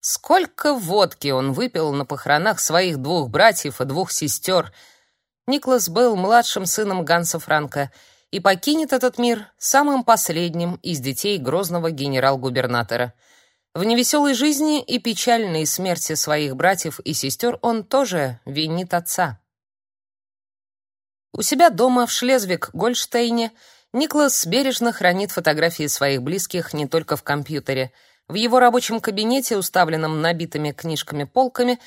Сколько водки он выпил на похоронах своих двух братьев и двух сестер. Никлас был младшим сыном Ганса Франка и покинет этот мир самым последним из детей грозного генерал-губернатора. В невеселой жизни и печальной смерти своих братьев и сестер он тоже винит отца. У себя дома в Шлезвиг-Гольштейне Никлас бережно хранит фотографии своих близких не только в компьютере. В его рабочем кабинете, уставленном набитыми книжками полками,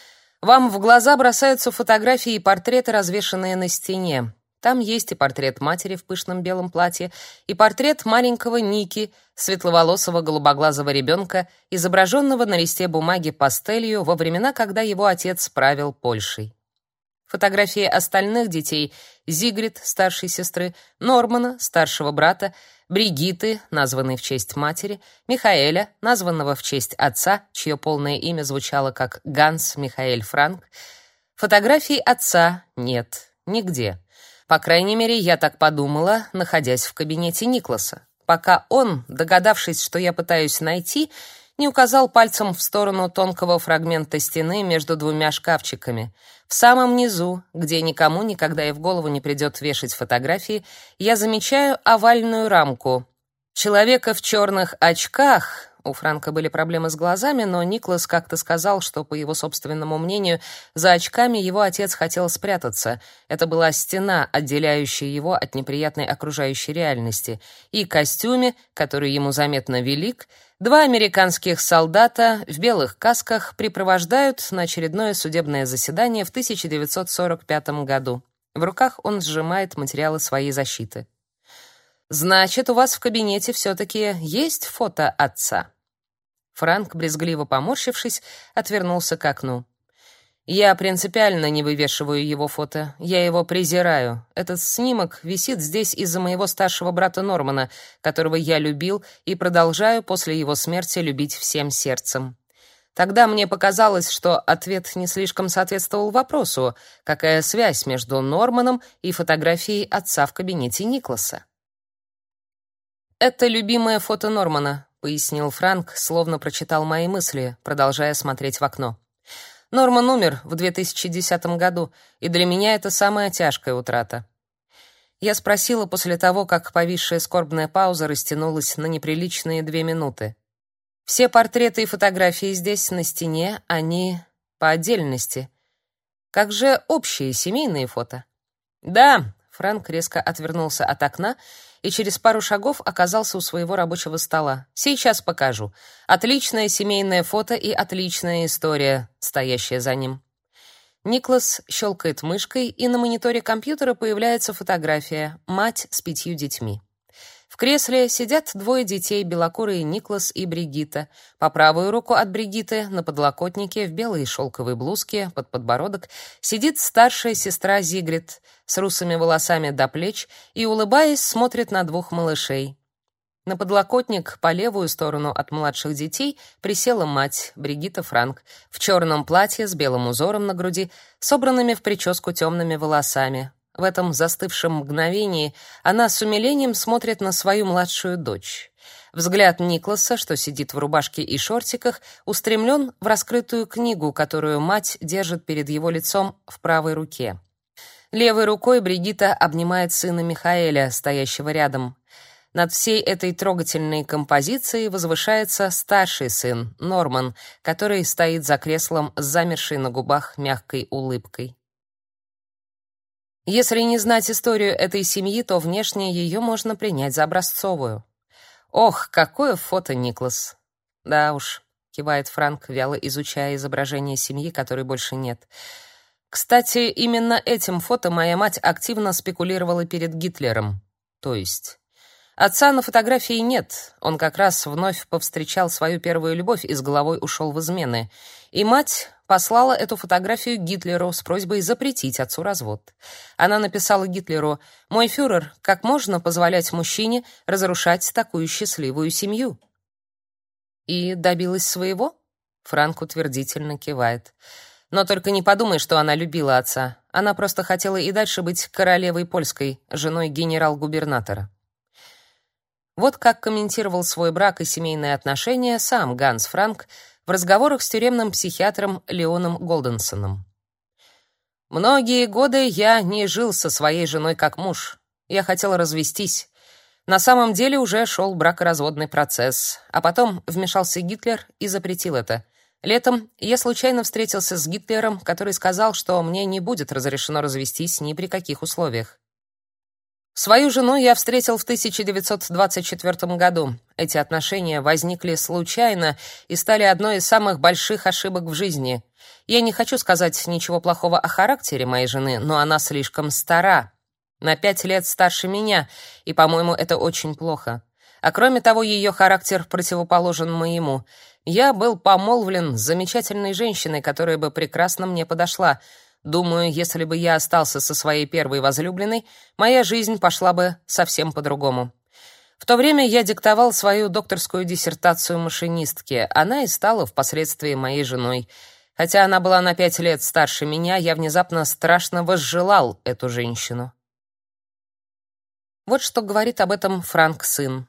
вам в глаза бросаются фотографии и портреты, развешанные на стене. Там есть и портрет матери в пышном белом платье, и портрет маленького Ники, светловолосого голубоглазого ребенка, изображенного на листе бумаги пастелью во времена, когда его отец правил Польшей. Фотографии остальных детей — Зигрид, старшей сестры, Нормана, старшего брата, Бригиты, названной в честь матери, Михаэля, названного в честь отца, чье полное имя звучало как Ганс Михаэль Франк. Фотографий отца нет нигде. По крайней мере, я так подумала, находясь в кабинете Никласа. Пока он, догадавшись, что я пытаюсь найти, не указал пальцем в сторону тонкого фрагмента стены между двумя шкафчиками. В самом низу, где никому никогда и в голову не придет вешать фотографии, я замечаю овальную рамку. Человека в черных очках, у Франка были проблемы с глазами, но Никлас как-то сказал, что, по его собственному мнению, за очками его отец хотел спрятаться. Это была стена, отделяющая его от неприятной окружающей реальности. И костюме, который ему заметно велик, два американских солдата в белых касках припровождают на очередное судебное заседание в 1945 году. В руках он сжимает материалы своей защиты. Значит, у вас в кабинете все таки есть фото отца. Франк, брезгливо поморщившись, отвернулся к окну. Я принципиально не вывешиваю его фото. Я его презираю. Этот снимок висит здесь из-за моего старшего брата Нормана, которого я любил и продолжаю после его смерти любить всем сердцем. Тогда мне показалось, что ответ не слишком соответствовал вопросу, какая связь между Норманом и фотографией отца в кабинете Никласа. Это любимое фото Нормана, пояснил Франк, словно прочитал мои мысли, продолжая смотреть в окно. Норман умер в 2010 году, и для меня это самая тяжкая утрата. Я спросила после того, как повисшая скорбная пауза растянулась на неприличные две минуты. Все портреты и фотографии здесь на стене, они по отдельности. Как же общие семейные фото? Да, Франк резко отвернулся от окна и через пару шагов оказался у своего рабочего стола. Сейчас покажу. Отличное семейное фото и отличная история, стоящая за ним. Никлас щелкает мышкой, и на мониторе компьютера появляется фотография: мать с пятью детьми. В кресле сидят двое детей, белокурые Никлас и Бригитта. По правую руку от Бригитты на подлокотнике в белой шелковой блузке под подбородок сидит старшая сестра Зигрид с русыми волосами до плеч и улыбаясь смотрит на двух малышей. На подлокотник по левую сторону от младших детей присела мать, Бригитта Франк, в черном платье с белым узором на груди, собранными в прическу темными волосами. В этом застывшем мгновении она с умилением смотрит на свою младшую дочь. Взгляд Никласа, что сидит в рубашке и шортиках, устремлен в раскрытую книгу, которую мать держит перед его лицом в правой руке. Левой рукой Бригитта обнимает сына Михаэля, стоящего рядом. Над всей этой трогательной композицией возвышается старший сын, Норман, который стоит за креслом с замершей на губах мягкой улыбкой. Если не знать историю этой семьи, то внешне ее можно принять за образцовую. Ох, какое фото, Никлас. Да уж, кивает Франк, вяло изучая изображение семьи, которой больше нет. Кстати, именно этим фото моя мать активно спекулировала перед Гитлером. То есть Отца на фотографии нет. Он как раз вновь повстречал свою первую любовь и с головой ушел в измены. И мать послала эту фотографию Гитлеру с просьбой запретить отцу развод. Она написала Гитлеру: "Мой фюрер, как можно позволять мужчине разрушать такую счастливую семью?" И добилась своего? Франк утвердительно кивает. Но только не подумай, что она любила отца. Она просто хотела и дальше быть королевой польской, женой генерал-губернатора. Вот как комментировал свой брак и семейные отношения сам Ганс Франк, в разговорах с тюремным психиатром Леоном Голденсоном. Многие годы я не жил со своей женой как муж. Я хотел развестись. На самом деле уже шел бракоразводный процесс, а потом вмешался Гитлер и запретил это. Летом я случайно встретился с Гитлером, который сказал, что мне не будет разрешено развестись ни при каких условиях. Свою жену я встретил в 1924 году. Эти отношения возникли случайно и стали одной из самых больших ошибок в жизни. Я не хочу сказать ничего плохого о характере моей жены, но она слишком стара. На пять лет старше меня, и, по-моему, это очень плохо. А кроме того, ее характер противоположен моему. Я был помолвлен с замечательной женщиной, которая бы прекрасно мне подошла — Думаю, если бы я остался со своей первой возлюбленной, моя жизнь пошла бы совсем по-другому. В то время я диктовал свою докторскую диссертацию машинистке. Она и стала впоследствии моей женой. Хотя она была на пять лет старше меня, я внезапно страшно возжелал эту женщину. Вот что говорит об этом Франк сын.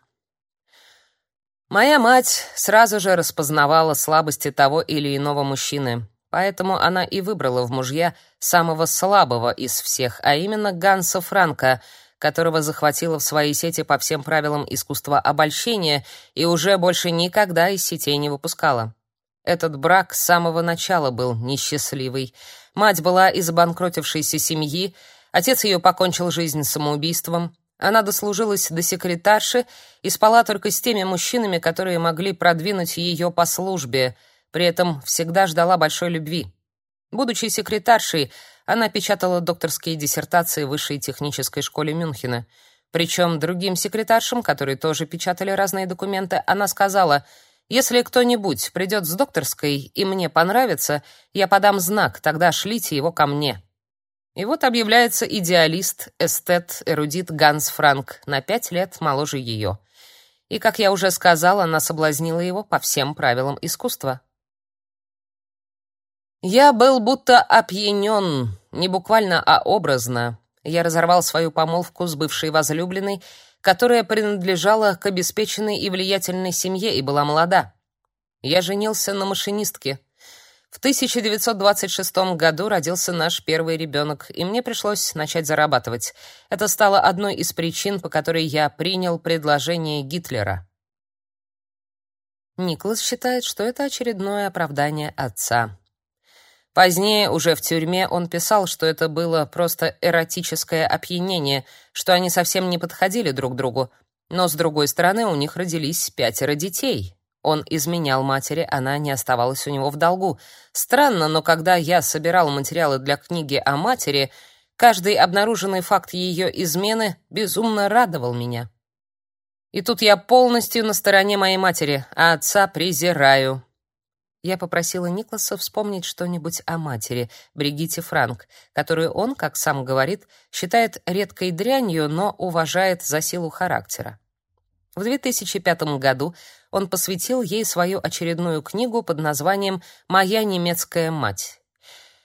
Моя мать сразу же распознавала слабости того или иного мужчины. Поэтому она и выбрала в мужья самого слабого из всех, а именно Ганса Франка, которого захватила в свои сети по всем правилам искусства обольщения и уже больше никогда из сетей не выпускала. Этот брак с самого начала был несчастливый. Мать была из обанкротившейся семьи, отец ее покончил жизнь самоубийством. Она дослужилась до секретарши и спала только с теми мужчинами, которые могли продвинуть ее по службе — при этом всегда ждала большой любви. Будучи секретаршей, она печатала докторские диссертации в Высшей технической школе Мюнхена. Причем другим секретаршам, которые тоже печатали разные документы, она сказала: "Если кто-нибудь придет с докторской и мне понравится, я подам знак, тогда шлите его ко мне". И вот объявляется идеалист, эстет, эрудит Ганс Франк, на пять лет моложе ее. И, как я уже сказала, она соблазнила его по всем правилам искусства. Я был будто опьянен, не буквально, а образно. Я разорвал свою помолвку с бывшей возлюбленной, которая принадлежала к обеспеченной и влиятельной семье и была молода. Я женился на машинистке. В 1926 году родился наш первый ребенок, и мне пришлось начать зарабатывать. Это стало одной из причин, по которой я принял предложение Гитлера. Николас считает, что это очередное оправдание отца. Позднее, уже в тюрьме, он писал, что это было просто эротическое опьянение, что они совсем не подходили друг другу. Но, с другой стороны, у них родились пятеро детей. Он изменял матери, она не оставалась у него в долгу. Странно, но когда я собирал материалы для книги о матери, каждый обнаруженный факт ее измены безумно радовал меня. И тут я полностью на стороне моей матери, а отца презираю. Я попросила Никласа вспомнить что-нибудь о матери, Бригитте Франк, которую он, как сам говорит, считает редкой дрянью, но уважает за силу характера. В 2005 году он посвятил ей свою очередную книгу под названием «Моя немецкая мать».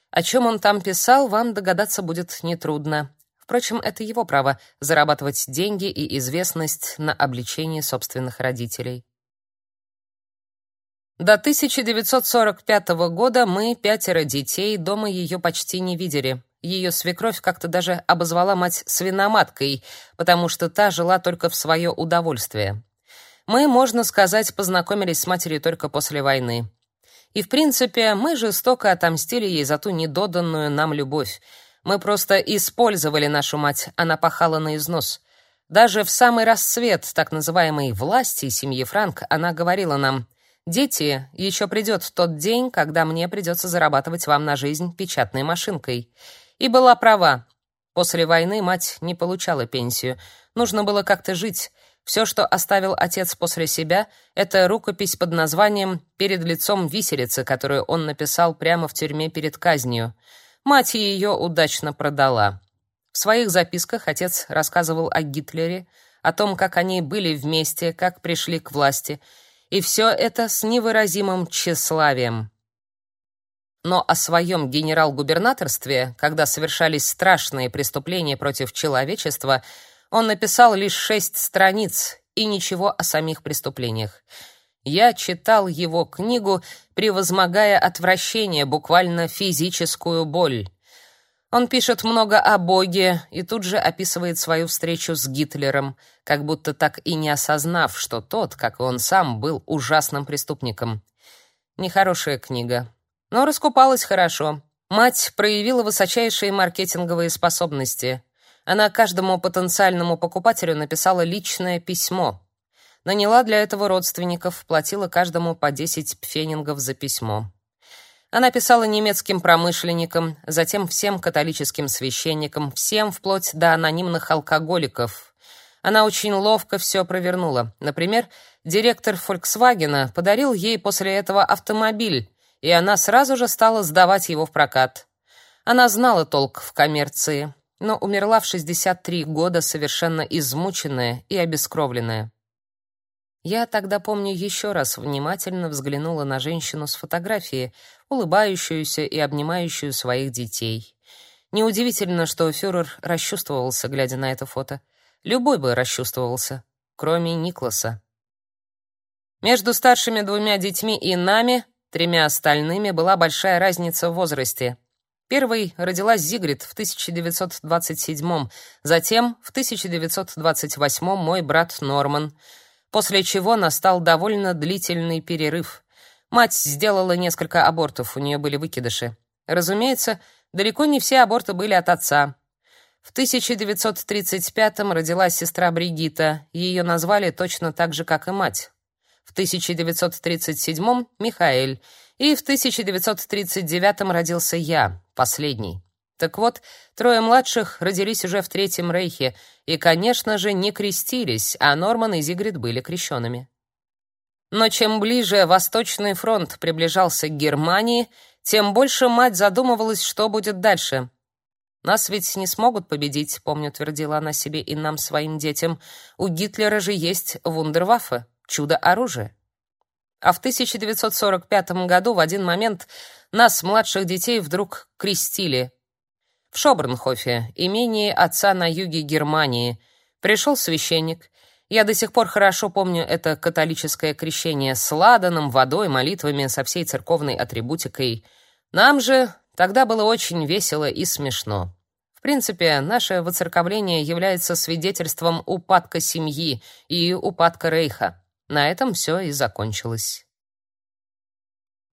О чем он там писал, вам догадаться будет нетрудно. Впрочем, это его право — зарабатывать деньги и известность на обличении собственных родителей. До 1945 года мы, пятеро детей, дома ее почти не видели. Ее свекровь как-то даже обозвала мать свиноматкой, потому что та жила только в свое удовольствие. Мы, можно сказать, познакомились с матерью только после войны. И, в принципе, мы жестоко отомстили ей за ту недоданную нам любовь. Мы просто использовали нашу мать, она пахала на износ. Даже в самый расцвет так называемой власти семьи Франк она говорила нам — Дети, еще придет тот день, когда мне придется зарабатывать вам на жизнь печатной машинкой. И была права. После войны мать не получала пенсию. Нужно было как-то жить. Все, что оставил отец после себя, это рукопись под названием «Перед лицом виселицы», которую он написал прямо в тюрьме перед казнью. Мать ее удачно продала. В своих записках отец рассказывал о Гитлере, о том, как они были вместе, как пришли к власти — и все это с невыразимым тщеславием. Но о своем генерал-губернаторстве, когда совершались страшные преступления против человечества, он написал лишь шесть страниц и ничего о самих преступлениях. Я читал его книгу, превозмогая отвращение, буквально физическую боль. Он пишет много о Боге и тут же описывает свою встречу с Гитлером, как будто так и не осознав, что тот, как и он сам, был ужасным преступником. Нехорошая книга, но раскупалась хорошо. Мать проявила высочайшие маркетинговые способности. Она каждому потенциальному покупателю написала личное письмо. Наняла для этого родственников, платила каждому по 10 пфенингов за письмо. Она писала немецким промышленникам, затем всем католическим священникам, всем вплоть до анонимных алкоголиков. Она очень ловко все провернула. Например, директор Volkswagen подарил ей после этого автомобиль, и она сразу же стала сдавать его в прокат. Она знала толк в коммерции, но умерла в 63 года совершенно измученная и обескровленная. Я тогда, помню, еще раз внимательно взглянула на женщину с фотографии, улыбающуюся и обнимающую своих детей. Неудивительно, что фюрер расчувствовался, глядя на это фото. Любой бы расчувствовался, кроме Никласа. Между старшими двумя детьми и нами, тремя остальными, была большая разница в возрасте. Первой родилась Зигрид в 1927 затем в 1928 мой брат Норман, после чего настал довольно длительный перерыв. Мать сделала несколько абортов, у нее были выкидыши. Разумеется, далеко не все аборты были от отца. В 1935-м родилась сестра Бригита, ее назвали точно так же, как и мать. В 1937-м — Михаэль, и в 1939-м родился я, последний. Так вот, трое младших родились уже в Третьем Рейхе и, конечно же, не крестились, а Норман и Зигрид были крещенными. Но чем ближе Восточный фронт приближался к Германии, тем больше мать задумывалась, что будет дальше. Нас ведь не смогут победить, помню, твердила она себе и нам своим детям. У Гитлера же есть вундерваффе, чудо-оружие. А в 1945 году в один момент нас, младших детей, вдруг крестили. В Шобрнхофе, имении отца на юге Германии, пришел священник. Я до сих пор хорошо помню это католическое крещение с ладаном, водой, молитвами, со всей церковной атрибутикой. Нам же тогда было очень весело и смешно. В принципе, наше воцерковление является свидетельством упадка семьи и упадка Рейха. На этом все и закончилось.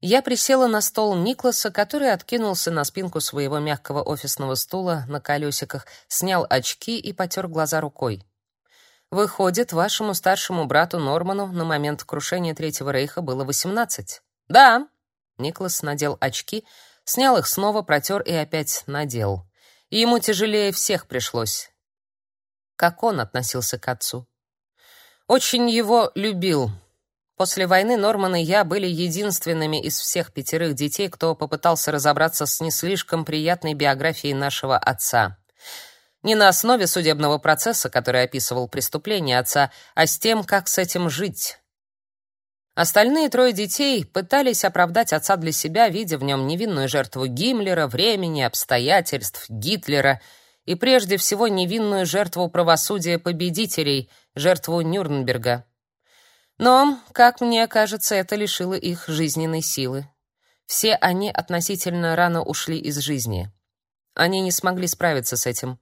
Я присела на стол Никласа, который откинулся на спинку своего мягкого офисного стула на колесиках, снял очки и потер глаза рукой. Выходит, вашему старшему брату Норману на момент крушения Третьего рейха было восемнадцать. Да. Никлас надел очки, снял их снова, протер и опять надел и ему тяжелее всех пришлось. Как он относился к отцу? Очень его любил. После войны Норман и я были единственными из всех пятерых детей, кто попытался разобраться с не слишком приятной биографией нашего отца. Не на основе судебного процесса, который описывал преступления отца, а с тем, как с этим жить. Остальные трое детей пытались оправдать отца для себя, видя в нем невинную жертву Гиммлера, времени, обстоятельств, Гитлера и прежде всего невинную жертву правосудия победителей, жертву Нюрнберга. Но, как мне кажется, это лишило их жизненной силы. Все они относительно рано ушли из жизни. Они не смогли справиться с этим.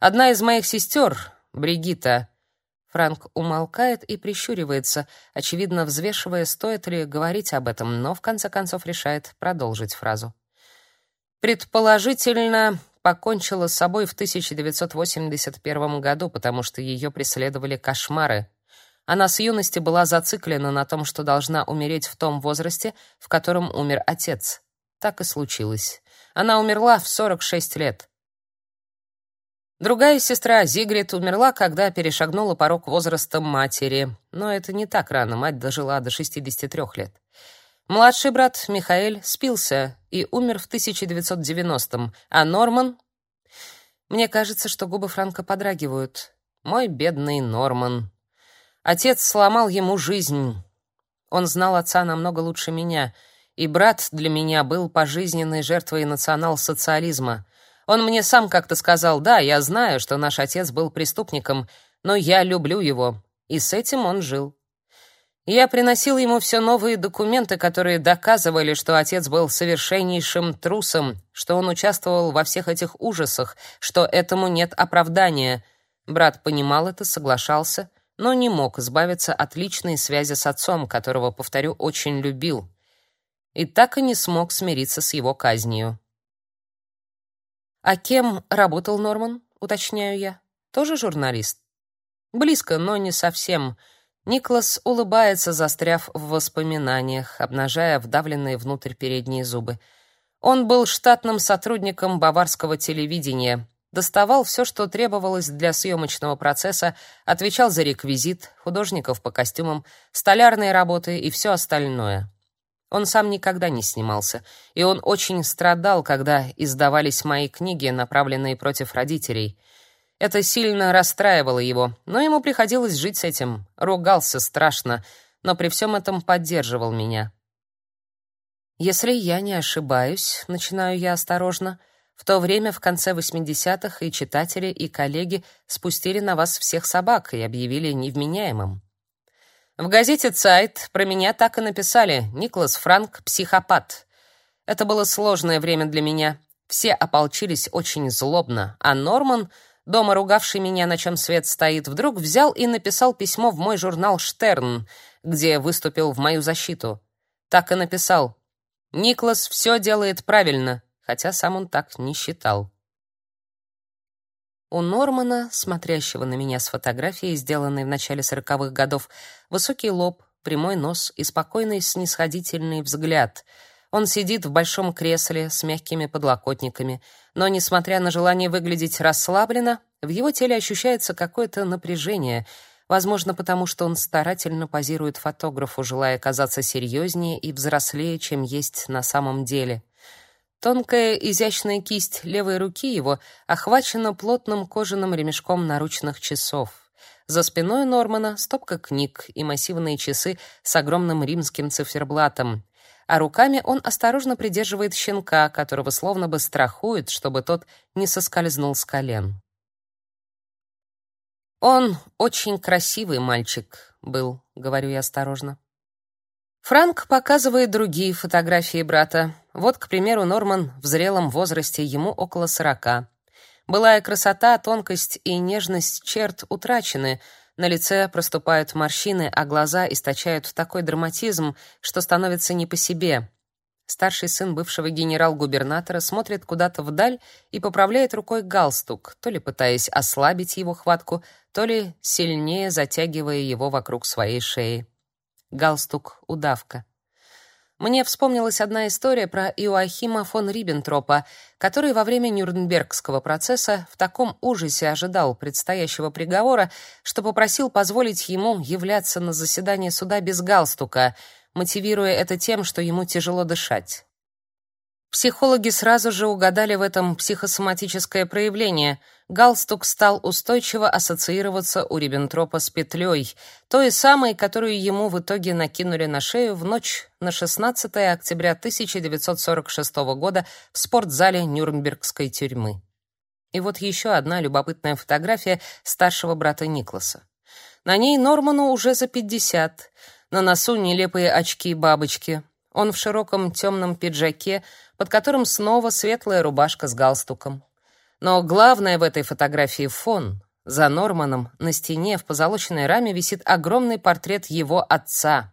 Одна из моих сестер, Бригитта, Франк умолкает и прищуривается, очевидно взвешивая, стоит ли говорить об этом, но в конце концов решает продолжить фразу. Предположительно, покончила с собой в 1981 году, потому что ее преследовали кошмары. Она с юности была зациклена на том, что должна умереть в том возрасте, в котором умер отец. Так и случилось. Она умерла в 46 лет. Другая сестра, Зигрид, умерла, когда перешагнула порог возраста матери. Но это не так рано, мать дожила до 63 лет. Младший брат Михаэль спился и умер в 1990-м, а Норман... Мне кажется, что губы Франка подрагивают. Мой бедный Норман. Отец сломал ему жизнь. Он знал отца намного лучше меня, и брат для меня был пожизненной жертвой национал-социализма — он мне сам как-то сказал: "Да, я знаю, что наш отец был преступником, но я люблю его". И с этим он жил. Я приносил ему все новые документы, которые доказывали, что отец был совершеннейшим трусом, что он участвовал во всех этих ужасах, что этому нет оправдания. Брат понимал это, соглашался, но не мог избавиться от личной связи с отцом, которого, повторю, очень любил. И так и не смог смириться с его казнью. А кем работал Норман, уточняю я? Тоже журналист? Близко, но не совсем. Никлас улыбается, застряв в воспоминаниях, обнажая вдавленные внутрь передние зубы. Он был штатным сотрудником баварского телевидения, доставал все, что требовалось для съемочного процесса, отвечал за реквизит, художников по костюмам, столярные работы и все остальное. Он сам никогда не снимался, и он очень страдал, когда издавались мои книги, направленные против родителей — это сильно расстраивало его, но ему приходилось жить с этим. Ругался страшно, но при всем этом поддерживал меня. Если я не ошибаюсь, начинаю я осторожно, в то время в конце 80-х и читатели, и коллеги спустили на вас всех собак и объявили невменяемым. В газете «Цайт» про меня так и написали «Никлас Франк — психопат». Это было сложное время для меня. Все ополчились очень злобно, а Норман — дома ругавший меня, на чем свет стоит, вдруг взял и написал письмо в мой журнал «Штерн», где выступил в мою защиту. Так и написал. «Никлас все делает правильно», хотя сам он так не считал. У Нормана, смотрящего на меня с фотографией, сделанной в начале сороковых годов, высокий лоб, прямой нос и спокойный снисходительный взгляд — он сидит в большом кресле с мягкими подлокотниками, но, несмотря на желание выглядеть расслабленно, в его теле ощущается какое-то напряжение, возможно, потому что он старательно позирует фотографу, желая казаться серьезнее и взрослее, чем есть на самом деле. Тонкая изящная кисть левой руки его охвачена плотным кожаным ремешком наручных часов. За спиной Нормана стопка книг и массивные часы с огромным римским циферблатом а руками он осторожно придерживает щенка, которого словно бы страхует, чтобы тот не соскользнул с колен. Он очень красивый мальчик был, говорю я осторожно. Франк показывает другие фотографии брата. Вот, к примеру, Норман в зрелом возрасте, ему около сорока. Былая красота, тонкость и нежность черт утрачены, на лице проступают морщины, а глаза источают такой драматизм, что становится не по себе. Старший сын бывшего генерал-губернатора смотрит куда-то вдаль и поправляет рукой галстук, то ли пытаясь ослабить его хватку, то ли сильнее затягивая его вокруг своей шеи. Галстук — удавка. Мне вспомнилась одна история про Иоахима фон Риббентропа, который во время Нюрнбергского процесса в таком ужасе ожидал предстоящего приговора, что попросил позволить ему являться на заседание суда без галстука, мотивируя это тем, что ему тяжело дышать. Психологи сразу же угадали в этом психосоматическое проявление. Галстук стал устойчиво ассоциироваться у Риббентропа с петлей, той самой, которую ему в итоге накинули на шею в ночь на 16 октября 1946 года в спортзале Нюрнбергской тюрьмы. И вот еще одна любопытная фотография старшего брата Никласа. На ней Норману уже за 50. На носу нелепые очки-бабочки. Он в широком темном пиджаке, под которым снова светлая рубашка с галстуком. Но главное в этой фотографии фон. За Норманом на стене в позолоченной раме висит огромный портрет его отца.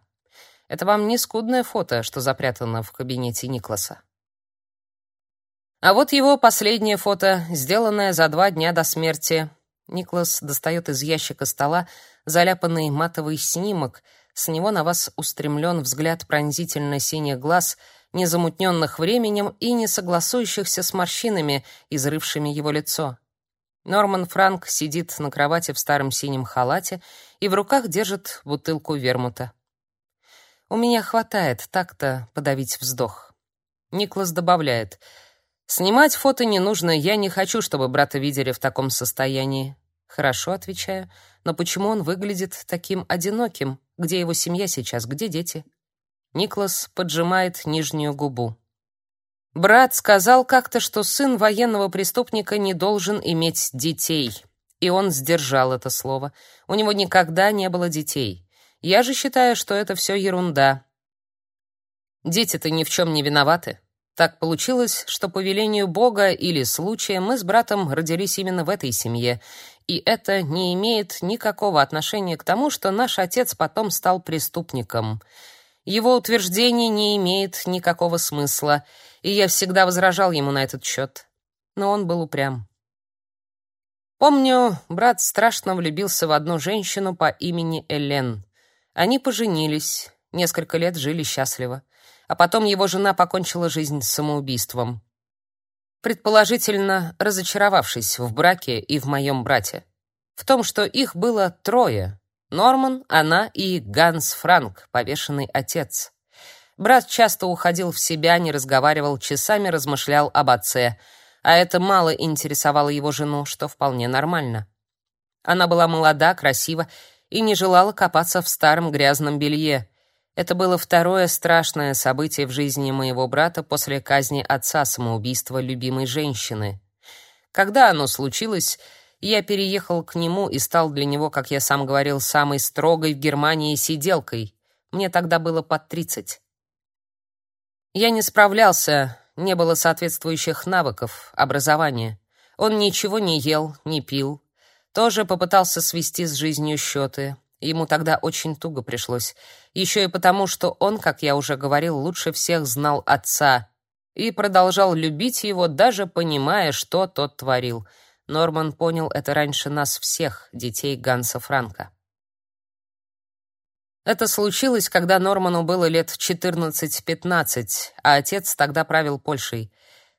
Это вам не скудное фото, что запрятано в кабинете Никласа. А вот его последнее фото, сделанное за два дня до смерти. Никлас достает из ящика стола заляпанный матовый снимок. С него на вас устремлен взгляд пронзительно синих глаз — не замутненных временем и не согласующихся с морщинами, изрывшими его лицо. Норман Франк сидит на кровати в старом синем халате и в руках держит бутылку вермута. У меня хватает так-то подавить вздох. Никлас добавляет: "Снимать фото не нужно, я не хочу, чтобы брата видели в таком состоянии". "Хорошо", отвечаю. "Но почему он выглядит таким одиноким? Где его семья сейчас? Где дети?" Никлас поджимает нижнюю губу. Брат сказал как-то, что сын военного преступника не должен иметь детей. И он сдержал это слово. У него никогда не было детей. Я же считаю, что это все ерунда. Дети-то ни в чем не виноваты. Так получилось, что по велению Бога или случая мы с братом родились именно в этой семье, и это не имеет никакого отношения к тому, что наш отец потом стал преступником. Его утверждение не имеет никакого смысла, и я всегда возражал ему на этот счет. Но он был упрям. Помню, брат страшно влюбился в одну женщину по имени Элен. Они поженились, несколько лет жили счастливо а потом его жена покончила жизнь самоубийством. Предположительно, разочаровавшись в браке и в моем брате. В том, что их было трое: Норман, она и Ганс Франк, повешенный отец. Брат часто уходил в себя, не разговаривал, часами размышлял об отце, а это мало интересовало его жену, что вполне нормально. Она была молода, красива и не желала копаться в старом грязном белье. Это было второе страшное событие в жизни моего брата после казни отца самоубийства любимой женщины. Когда оно случилось, я переехал к нему и стал для него, как я сам говорил, самой строгой в Германии сиделкой. Мне тогда было под тридцать. Я не справлялся, не было соответствующих навыков, образования. Он ничего не ел, не пил. Тоже попытался свести с жизнью счеты. Ему тогда очень туго пришлось. Еще и потому, что он, как я уже говорил, лучше всех знал отца и продолжал любить его, даже понимая, что тот творил. Норман понял это раньше нас всех, детей Ганса Франка. Это случилось, когда Норману было лет 14-15, а отец тогда правил Польшей.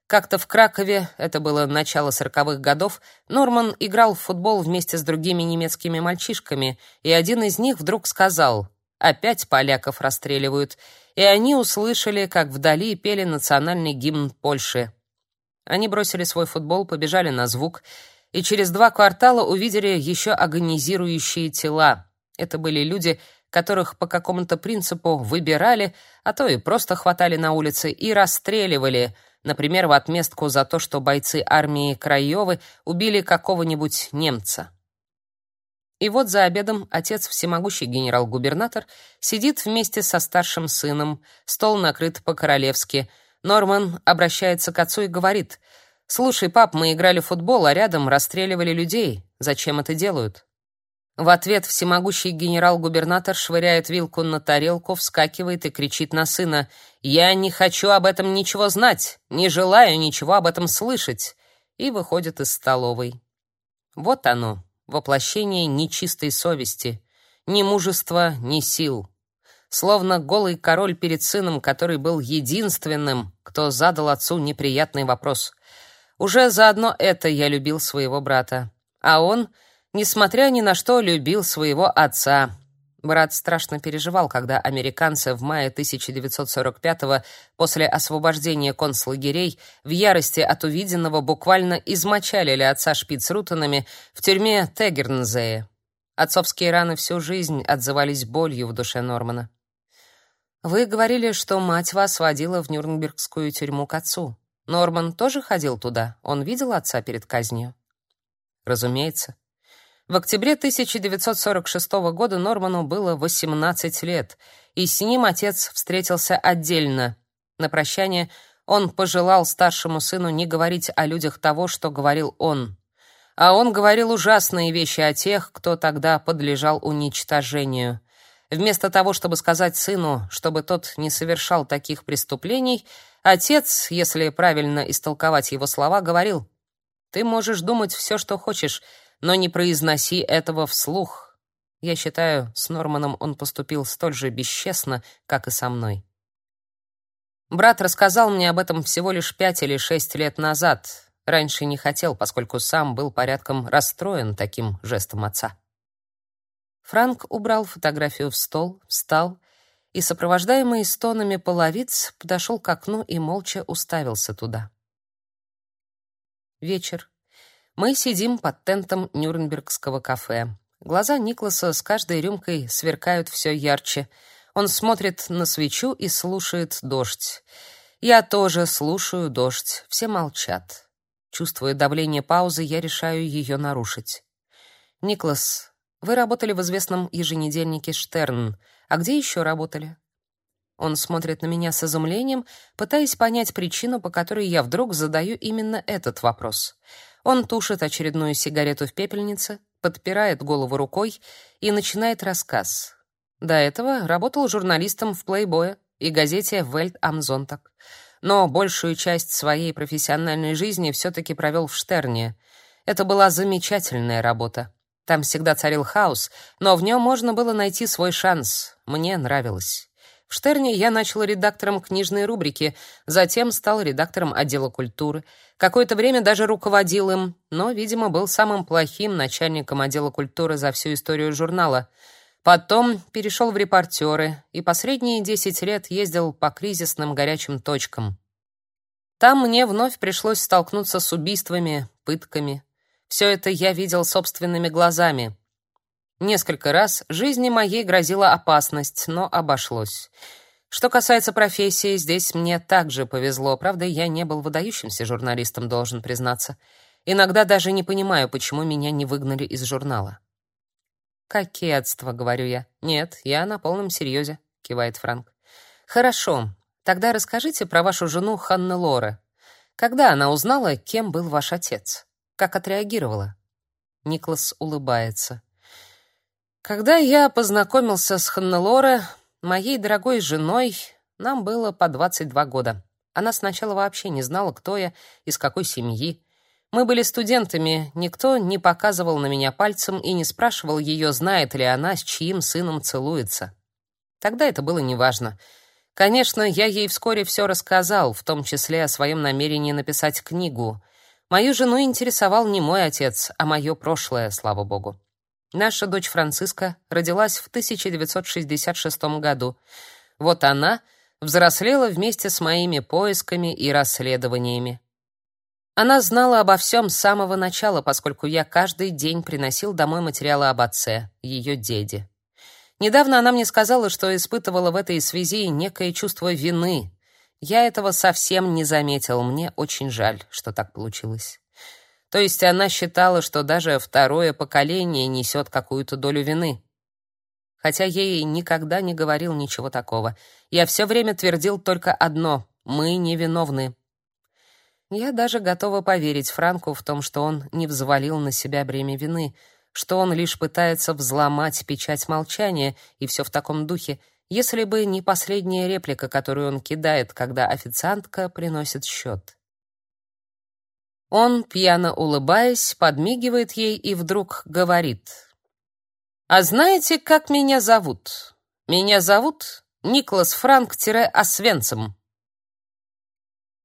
Как-то в Кракове, это было начало сороковых годов, Норман играл в футбол вместе с другими немецкими мальчишками, и один из них вдруг сказал «Опять поляков расстреливают», и они услышали, как вдали пели национальный гимн Польши. Они бросили свой футбол, побежали на звук, и через два квартала увидели еще агонизирующие тела. Это были люди, которых по какому-то принципу выбирали, а то и просто хватали на улице и расстреливали — например, в отместку за то, что бойцы армии Краевы убили какого-нибудь немца. И вот за обедом отец, всемогущий генерал-губернатор, сидит вместе со старшим сыном, стол накрыт по-королевски. Норман обращается к отцу и говорит, «Слушай, пап, мы играли в футбол, а рядом расстреливали людей. Зачем это делают?» В ответ всемогущий генерал-губернатор швыряет вилку на тарелку, вскакивает и кричит на сына: "Я не хочу об этом ничего знать, не желаю ничего об этом слышать", и выходит из столовой. Вот оно, воплощение нечистой совести, ни мужества, ни сил. Словно голый король перед сыном, который был единственным, кто задал отцу неприятный вопрос. Уже заодно это я любил своего брата, а он несмотря ни на что, любил своего отца. Брат страшно переживал, когда американцы в мае 1945-го, после освобождения концлагерей, в ярости от увиденного буквально измочалили отца шпицрутенами в тюрьме Тегернзее. Отцовские раны всю жизнь отзывались болью в душе Нормана. Вы говорили, что мать вас водила в Нюрнбергскую тюрьму к отцу. Норман тоже ходил туда. Он видел отца перед казнью. Разумеется. В октябре 1946 года Норману было 18 лет, и с ним отец встретился отдельно. На прощание он пожелал старшему сыну не говорить о людях того, что говорил он. А он говорил ужасные вещи о тех, кто тогда подлежал уничтожению. Вместо того, чтобы сказать сыну, чтобы тот не совершал таких преступлений, отец, если правильно истолковать его слова, говорил: "Ты можешь думать все, что хочешь, но не произноси этого вслух. Я считаю, с Норманом он поступил столь же бесчестно, как и со мной. Брат рассказал мне об этом всего лишь пять или шесть лет назад. Раньше не хотел, поскольку сам был порядком расстроен таким жестом отца. Франк убрал фотографию в стол, встал и, сопровождаемый стонами половиц, подошел к окну и молча уставился туда. Вечер. Мы сидим под тентом Нюрнбергского кафе. Глаза Никласа с каждой рюмкой сверкают все ярче. Он смотрит на свечу и слушает дождь. Я тоже слушаю дождь. Все молчат. Чувствуя давление паузы, я решаю ее нарушить. Никлас, Вы работали в известном еженедельнике Штерн. А где еще работали? Он смотрит на меня с изумлением, пытаясь понять причину, по которой я вдруг задаю именно этот вопрос. Он тушит очередную сигарету в пепельнице, подпирает голову рукой и начинает рассказ. До этого работал журналистом в Playboy и газете Welt am Sonntag. Но большую часть своей профессиональной жизни все таки провел в Штерне. Это была замечательная работа. Там всегда царил хаос, но в нем можно было найти свой шанс. Мне нравилось. В Штерне я начал редактором книжной рубрики, затем стал редактором отдела культуры. Какое-то время даже руководил им, но, видимо, был самым плохим начальником отдела культуры за всю историю журнала. Потом перешел в репортеры и последние 10 лет ездил по кризисным горячим точкам. Там мне вновь пришлось столкнуться с убийствами, пытками. Все это я видел собственными глазами. Несколько раз жизни моей грозила опасность, но обошлось. Что касается профессии, здесь мне также повезло. Правда, я не был выдающимся журналистом, должен признаться. Иногда даже не понимаю, почему меня не выгнали из журнала. «Кокетство», — говорю я. «Нет, я на полном серьезе», — кивает Франк. «Хорошо. Тогда расскажите про вашу жену Лоре. Когда она узнала, кем был ваш отец? Как отреагировала?» Никлас улыбается. Когда я познакомился с Ханнелоре, моей дорогой женой, нам было по 22 года. Она сначала вообще не знала, кто я, из какой семьи. Мы были студентами, никто не показывал на меня пальцем и не спрашивал ее, знает ли она, с чьим сыном целуется. Тогда это было неважно. Конечно, я ей вскоре все рассказал, в том числе о своем намерении написать книгу. Мою жену интересовал не мой отец, а мое прошлое, слава богу. Наша дочь Франциска родилась в 1966 году. Вот она взрослела вместе с моими поисками и расследованиями. Она знала обо всем с самого начала, поскольку я каждый день приносил домой материалы об отце, ее деде. Недавно она мне сказала, что испытывала в этой связи некое чувство вины. Я этого совсем не заметил, мне очень жаль, что так получилось. То есть она считала, что даже второе поколение несет какую-то долю вины. Хотя ей никогда не говорил ничего такого. Я все время твердил только одно — мы невиновны. Я даже готова поверить Франку в том, что он не взвалил на себя бремя вины, что он лишь пытается взломать печать молчания, и все в таком духе, если бы не последняя реплика, которую он кидает, когда официантка приносит счет. Он, пьяно улыбаясь, подмигивает ей и вдруг говорит. «А знаете, как меня зовут? Меня зовут Никлас Франк-Освенцим».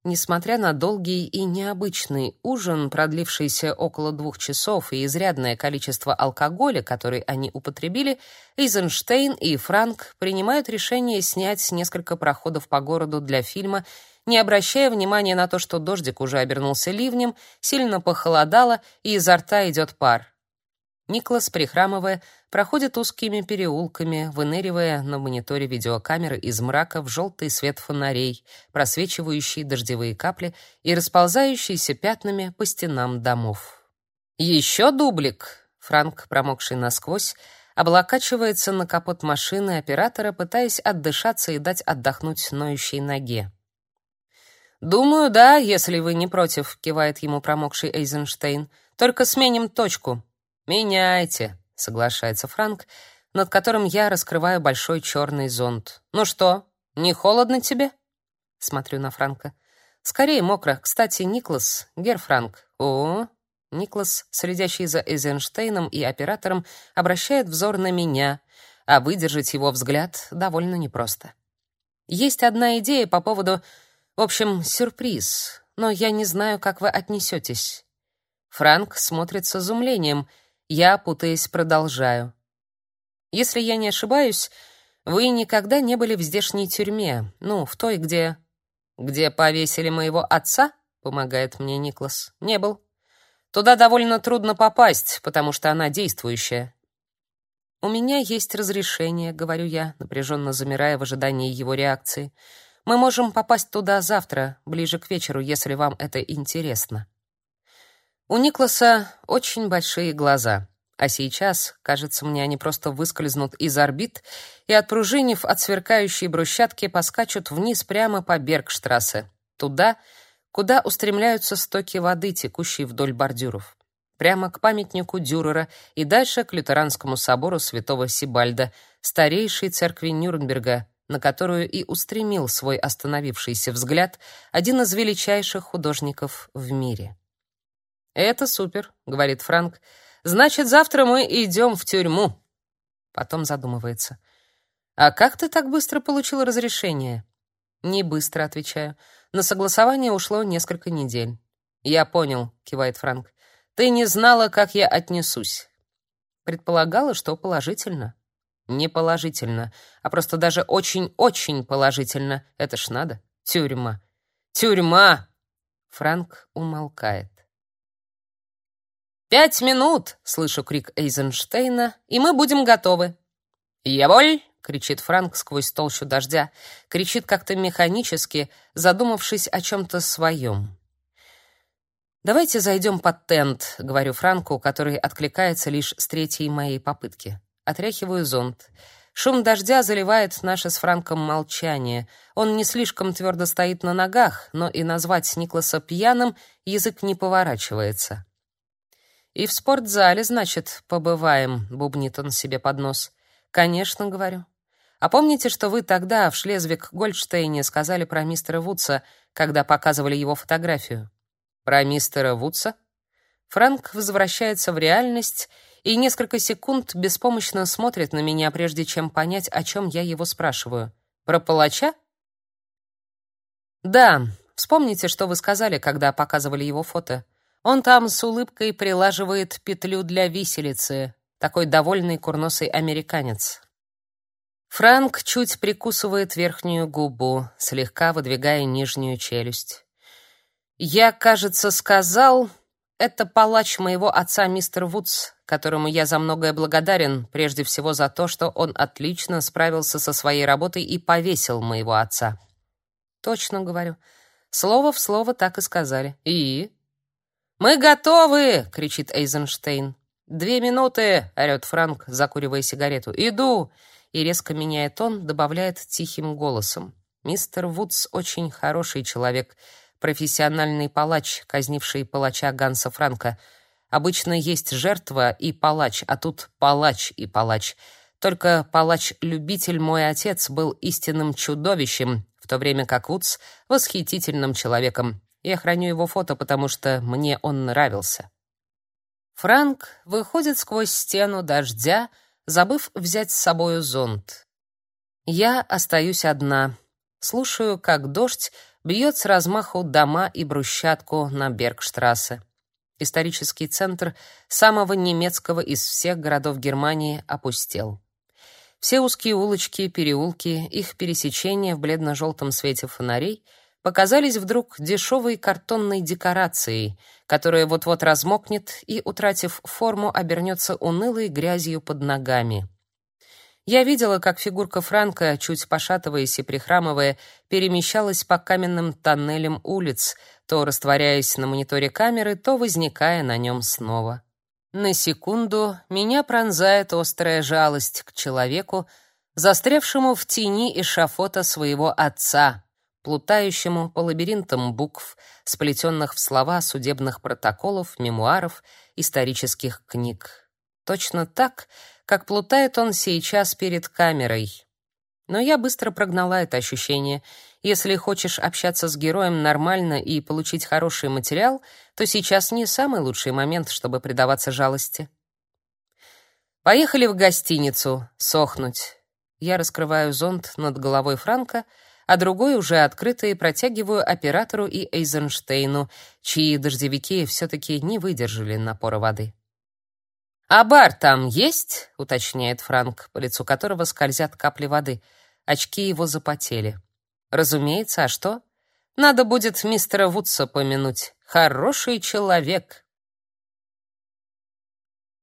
Несмотря на долгий и необычный ужин, продлившийся около двух часов, и изрядное количество алкоголя, который они употребили, Эйзенштейн и Франк принимают решение снять несколько проходов по городу для фильма не обращая внимания на то, что дождик уже обернулся ливнем, сильно похолодало и изо рта идет пар. Никлас, прихрамывая, проходит узкими переулками, выныривая на мониторе видеокамеры из мрака в желтый свет фонарей, просвечивающий дождевые капли и расползающиеся пятнами по стенам домов. «Еще дублик!» Франк, промокший насквозь, облокачивается на капот машины оператора, пытаясь отдышаться и дать отдохнуть ноющей ноге. «Думаю, да, если вы не против», — кивает ему промокший Эйзенштейн. «Только сменим точку». «Меняйте», — соглашается Франк, над которым я раскрываю большой черный зонт. «Ну что, не холодно тебе?» Смотрю на Франка. «Скорее мокро. Кстати, Никлас, Гер Франк». «О, Никлас, следящий за Эйзенштейном и оператором, обращает взор на меня, а выдержать его взгляд довольно непросто. Есть одна идея по поводу в общем, сюрприз, но я не знаю, как вы отнесетесь. Франк смотрит с изумлением. Я, путаясь, продолжаю. Если я не ошибаюсь, вы никогда не были в здешней тюрьме, ну, в той, где... Где повесили моего отца? Помогает мне Никлас. Не был. Туда довольно трудно попасть, потому что она действующая. У меня есть разрешение, говорю я, напряженно замирая в ожидании его реакции. Мы можем попасть туда завтра, ближе к вечеру, если вам это интересно. У Никласа очень большие глаза. А сейчас, кажется мне, они просто выскользнут из орбит и, отпружинив от сверкающей брусчатки, поскачут вниз прямо по Бергштрассе, туда, куда устремляются стоки воды, текущие вдоль бордюров. Прямо к памятнику Дюрера и дальше к лютеранскому собору святого Сибальда, старейшей церкви Нюрнберга, на которую и устремил свой остановившийся взгляд один из величайших художников в мире. «Это супер», — говорит Франк, — Значит, завтра мы идем в тюрьму. Потом задумывается. А как ты так быстро получил разрешение? Не быстро, отвечаю. На согласование ушло несколько недель. Я понял, кивает Франк. Ты не знала, как я отнесусь. Предполагала, что положительно. Не положительно, а просто даже очень-очень положительно. Это ж надо. Тюрьма. Тюрьма. Франк умолкает. «Пять минут!» — слышу крик Эйзенштейна, «и мы будем готовы!» «Яволь!» — кричит Франк сквозь толщу дождя, кричит как-то механически, задумавшись о чем-то своем. «Давайте зайдем под тент», — говорю Франку, который откликается лишь с третьей моей попытки. Отряхиваю зонт. Шум дождя заливает наше с Франком молчание. Он не слишком твердо стоит на ногах, но и назвать Никласа пьяным язык не поворачивается. И в спортзале, значит, побываем, бубнит он себе под нос. Конечно, говорю. А помните, что вы тогда в Шлезвиг-Гольдштейне сказали про мистера Вудса, когда показывали его фотографию? Про мистера Вудса? Фрэнк возвращается в реальность и несколько секунд беспомощно смотрит на меня, прежде чем понять, о чем я его спрашиваю. Про палача? Да, вспомните, что вы сказали, когда показывали его фото. Он там с улыбкой прилаживает петлю для виселицы, такой довольный курносый американец. Франк чуть прикусывает верхнюю губу, слегка выдвигая нижнюю челюсть. Я, кажется, сказал, это палач моего отца мистер Вудс, которому я за многое благодарен, прежде всего за то, что он отлично справился со своей работой и повесил моего отца. Точно говорю. Слово в слово так и сказали. И «Мы готовы!» — кричит Эйзенштейн. «Две минуты!» — орёт Франк, закуривая сигарету. «Иду!» И резко меняя тон, добавляет тихим голосом. «Мистер Вудс очень хороший человек, профессиональный палач, казнивший палача Ганса Франка. Обычно есть жертва и палач, а тут палач и палач. Только палач-любитель мой отец был истинным чудовищем, в то время как Вудс — восхитительным человеком. Я храню его фото, потому что мне он нравился. Франк выходит сквозь стену дождя, забыв взять с собою зонт. Я остаюсь одна. Слушаю, как дождь бьет с размаху дома и брусчатку на Бергштрассе. Исторический центр самого немецкого из всех городов Германии опустел. Все узкие улочки, переулки, их пересечения в бледно-желтом свете фонарей — показались вдруг дешевой картонной декорацией, которая вот-вот размокнет и, утратив форму, обернется унылой грязью под ногами. Я видела, как фигурка Франка, чуть пошатываясь и прихрамывая, перемещалась по каменным тоннелям улиц, то растворяясь на мониторе камеры, то возникая на нем снова. На секунду меня пронзает острая жалость к человеку, застрявшему в тени эшафота своего отца, плутающему по лабиринтам букв, сплетенных в слова судебных протоколов, мемуаров, исторических книг. Точно так, как плутает он сейчас перед камерой. Но я быстро прогнала это ощущение. Если хочешь общаться с героем нормально и получить хороший материал, то сейчас не самый лучший момент, чтобы предаваться жалости. Поехали в гостиницу сохнуть. Я раскрываю зонт над головой Франка — а другой уже открытый протягиваю оператору и Эйзенштейну, чьи дождевики все-таки не выдержали напора воды. «А бар там есть?» — уточняет Франк, по лицу которого скользят капли воды. Очки его запотели. «Разумеется, а что? Надо будет мистера Вудса помянуть. Хороший человек!»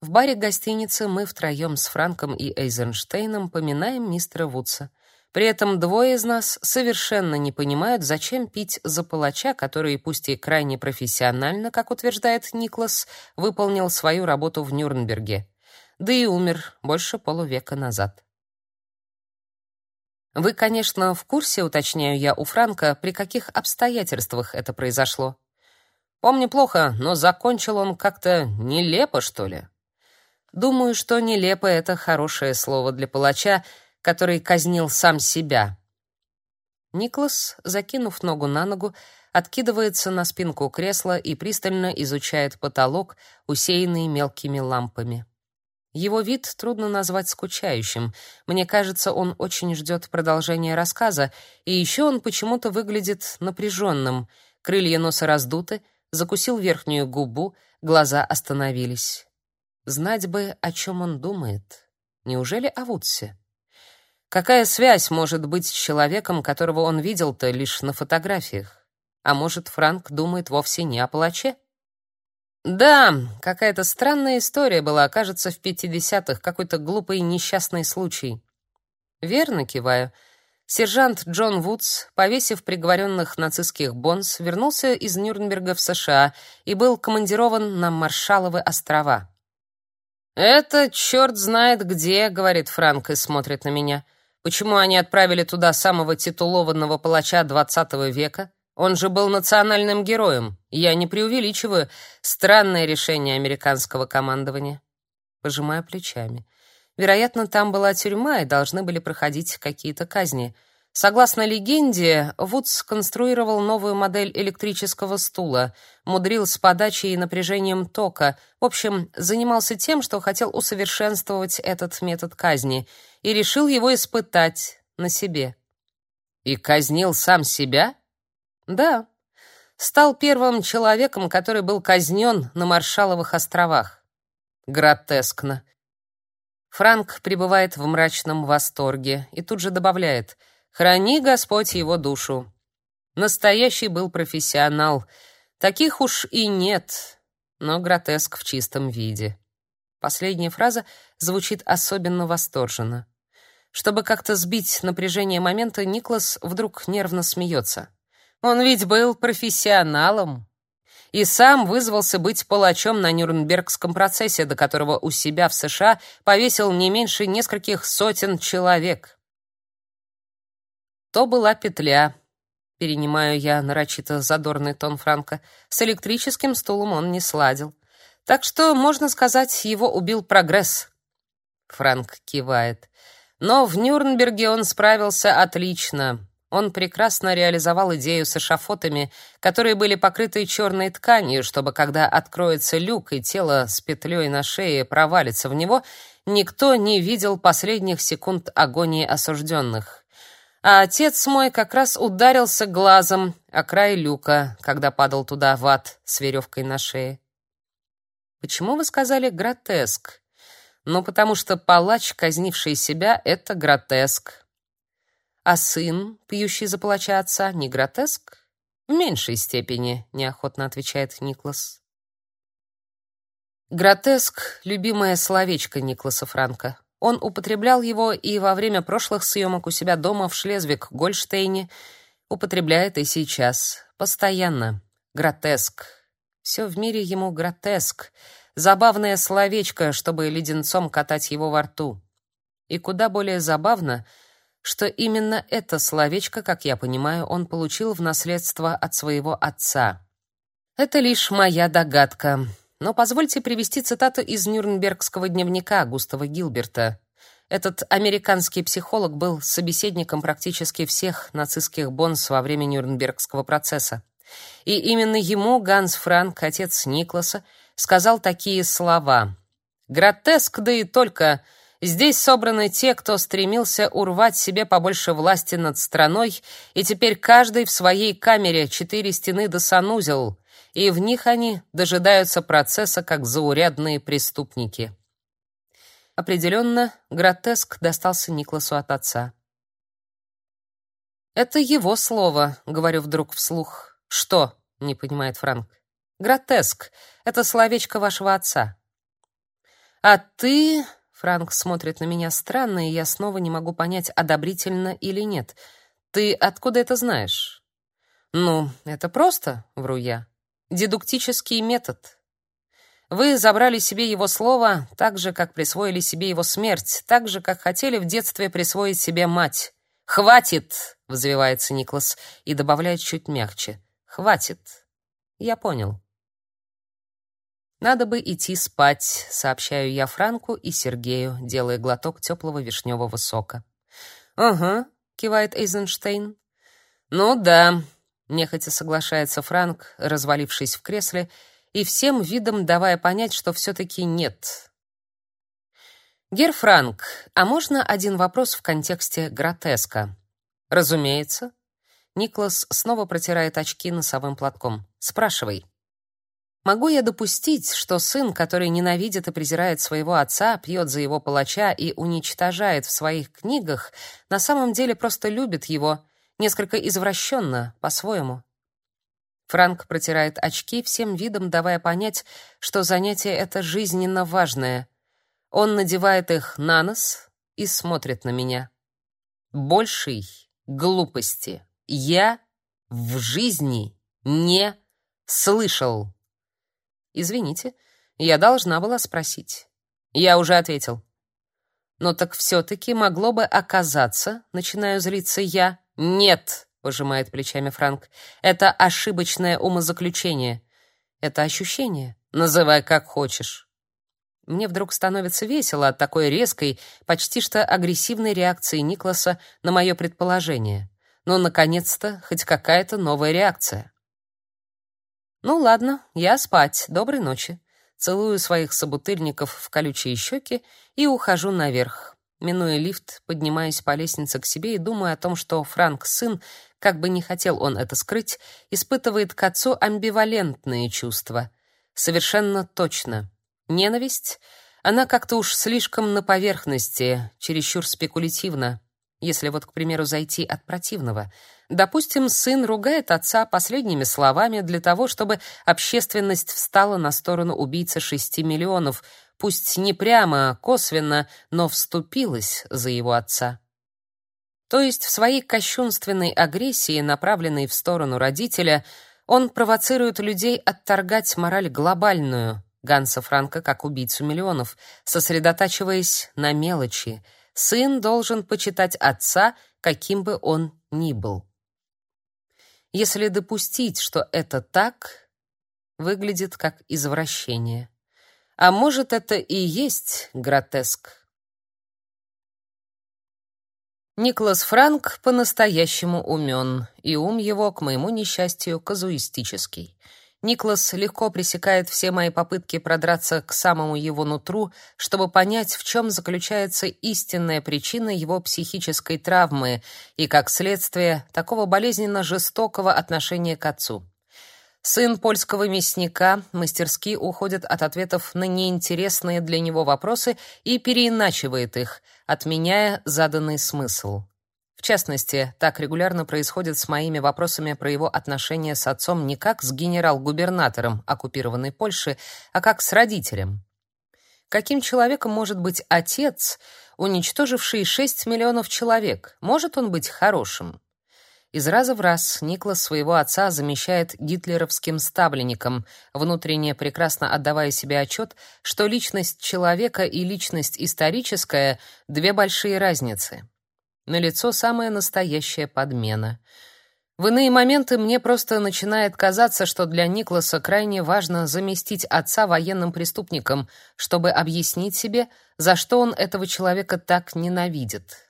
В баре гостиницы мы втроем с Франком и Эйзенштейном поминаем мистера Вудса — при этом двое из нас совершенно не понимают, зачем пить за палача, который, пусть и крайне профессионально, как утверждает Никлас, выполнил свою работу в Нюрнберге. да и умер больше полувека назад. Вы, конечно, в курсе, уточняю я у Франка, при каких обстоятельствах это произошло. Помню плохо, но закончил он как-то нелепо, что ли. Думаю, что нелепо это хорошее слово для палача, который казнил сам себя. Никлас, закинув ногу на ногу, откидывается на спинку кресла и пристально изучает потолок, усеянный мелкими лампами. Его вид трудно назвать скучающим. Мне кажется, он очень ждет продолжения рассказа, и еще он почему-то выглядит напряженным. Крылья носа раздуты, закусил верхнюю губу, глаза остановились. Знать бы, о чем он думает. Неужели о Вудсе? Какая связь может быть с человеком, которого он видел-то лишь на фотографиях? А может, Франк думает вовсе не о палаче? Да, какая-то странная история была, кажется, в 50-х, какой-то глупый несчастный случай. Верно киваю. Сержант Джон Вудс, повесив приговоренных нацистских бонс, вернулся из Нюрнберга в США и был командирован на Маршалловы острова. «Это черт знает где», — говорит Франк и смотрит на меня. «Почему они отправили туда самого титулованного палача XX века? Он же был национальным героем. Я не преувеличиваю. Странное решение американского командования. Пожимаю плечами. Вероятно, там была тюрьма и должны были проходить какие-то казни. Согласно легенде, Вудс конструировал новую модель электрического стула, мудрил с подачей и напряжением тока. В общем, занимался тем, что хотел усовершенствовать этот метод казни и решил его испытать на себе. И казнил сам себя? Да. Стал первым человеком, который был казнен на Маршалловых островах. Гротескно. Франк пребывает в мрачном восторге и тут же добавляет: "Храни Господь его душу". Настоящий был профессионал. Таких уж и нет, но гротеск в чистом виде. Последняя фраза звучит особенно восторженно. Чтобы как-то сбить напряжение момента, Никлас вдруг нервно смеется. Он ведь был профессионалом и сам вызвался быть палачом на Нюрнбергском процессе, до которого у себя в США повесил не меньше нескольких сотен человек. То была петля. Перенимаю я нарочито задорный тон Франка. С электрическим стулом он не сладил. Так что, можно сказать, его убил прогресс. Франк кивает. Но в Нюрнберге он справился отлично. Он прекрасно реализовал идею с эшафотами, которые были покрыты черной тканью, чтобы когда откроется люк и тело с петлей на шее провалится в него, никто не видел последних секунд агонии осужденных. А отец мой как раз ударился глазом о край люка, когда падал туда в ад с веревкой на шее. Почему вы сказали гротеск? Ну, потому что палач, казнивший себя, это гротеск. А сын, пьющий за палача отца, не гротеск? В меньшей степени, неохотно отвечает Никлас. Гротеск любимое словечко Никласа Франка. Он употреблял его и во время прошлых съемок у себя дома в Шлезвиг-Гольштейне, употребляет и сейчас, постоянно. Гротеск. Все в мире ему гротеск. Забавное словечко, чтобы леденцом катать его во рту. И куда более забавно — что именно это словечко, как я понимаю, он получил в наследство от своего отца. Это лишь моя догадка. Но позвольте привести цитату из Нюрнбергского дневника Густава Гилберта. Этот американский психолог был собеседником практически всех нацистских бонс во время Нюрнбергского процесса. И именно ему Ганс Франк, отец Никласа, сказал такие слова: "Гротеск, да и только Здесь собраны те, кто стремился урвать себе побольше власти над страной, и теперь каждый в своей камере четыре стены до санузел, и в них они дожидаются процесса как заурядные преступники. Определенно, гротеск достался Никласу от отца. «Это его слово», — говорю вдруг вслух. «Что?» — не понимает Франк. «Гротеск. Это словечко вашего отца». «А ты...» Франк смотрит на меня странно, и я снова не могу понять, одобрительно или нет. Ты откуда это знаешь? Ну, это просто, вру я. Дедуктический метод. Вы забрали себе его слово, так же как присвоили себе его смерть, так же как хотели в детстве присвоить себе мать. Хватит, взвивается Никлас и добавляет чуть мягче. Хватит. Я понял. Надо бы идти спать, сообщаю я Франку и Сергею, делая глоток теплого вишневого сока. Ага, кивает Эйзенштейн. Ну да, нехотя соглашается Франк, развалившись в кресле и всем видом давая понять, что все таки нет. Гер Франк, а можно один вопрос в контексте гротеска? Разумеется. Никлас снова протирает очки носовым платком. Спрашивай. Могу я допустить, что сын, который ненавидит и презирает своего отца, пьет за его палача и уничтожает в своих книгах, на самом деле просто любит его, несколько извращенно, по-своему? Франк протирает очки, всем видом давая понять, что занятие это жизненно важное. Он надевает их на нос и смотрит на меня. Большей глупости я в жизни не слышал. Извините, я должна была спросить. Я уже ответил. Но так все таки могло бы оказаться, начинаю злиться я. Нет, пожимает плечами Франк. Это ошибочное умозаключение. Это ощущение. Называй как хочешь. Мне вдруг становится весело от такой резкой, почти что агрессивной реакции Никласа на мое предположение. Но наконец-то хоть какая-то новая реакция. Ну ладно, я спать. Доброй ночи. Целую своих собутыльников в колючие щеки и ухожу наверх. Минуя лифт, поднимаюсь по лестнице к себе и думаю о том, что Франк сын как бы не хотел он это скрыть, испытывает к отцу амбивалентные чувства. Совершенно точно. Ненависть, она как-то уж слишком на поверхности, чересчур спекулятивна. Если вот, к примеру, зайти от противного. Допустим, сын ругает отца последними словами для того, чтобы общественность встала на сторону убийцы шести миллионов, пусть не прямо, косвенно, но вступилась за его отца. То есть в своей кощунственной агрессии, направленной в сторону родителя, он провоцирует людей отторгать мораль глобальную, Ганса Франка как убийцу миллионов, сосредотачиваясь на мелочи. Сын должен почитать отца, каким бы он ни был. Если допустить, что это так, выглядит как извращение. А может, это и есть гротеск. Никлас Франк по-настоящему умен, и ум его, к моему несчастью, казуистический. Никлас легко пресекает все мои попытки продраться к самому его нутру, чтобы понять, в чем заключается истинная причина его психической травмы и, как следствие, такого болезненно жестокого отношения к отцу. Сын польского мясника мастерски уходит от ответов на неинтересные для него вопросы и переиначивает их — отменяя заданный смысл. В частности, так регулярно происходит с моими вопросами про его отношения с отцом не как с генерал-губернатором оккупированной Польши, а как с родителем. Каким человеком может быть отец, уничтоживший 6 миллионов человек? Может он быть хорошим? Из раза в раз Никлас своего отца замещает гитлеровским ставленником, внутренне прекрасно отдавая себе отчет, что личность человека и личность историческая — две большие разницы. Налицо самая настоящая подмена. В иные моменты мне просто начинает казаться, что для Никласа крайне важно заместить отца военным преступником, чтобы объяснить себе, за что он этого человека так ненавидит.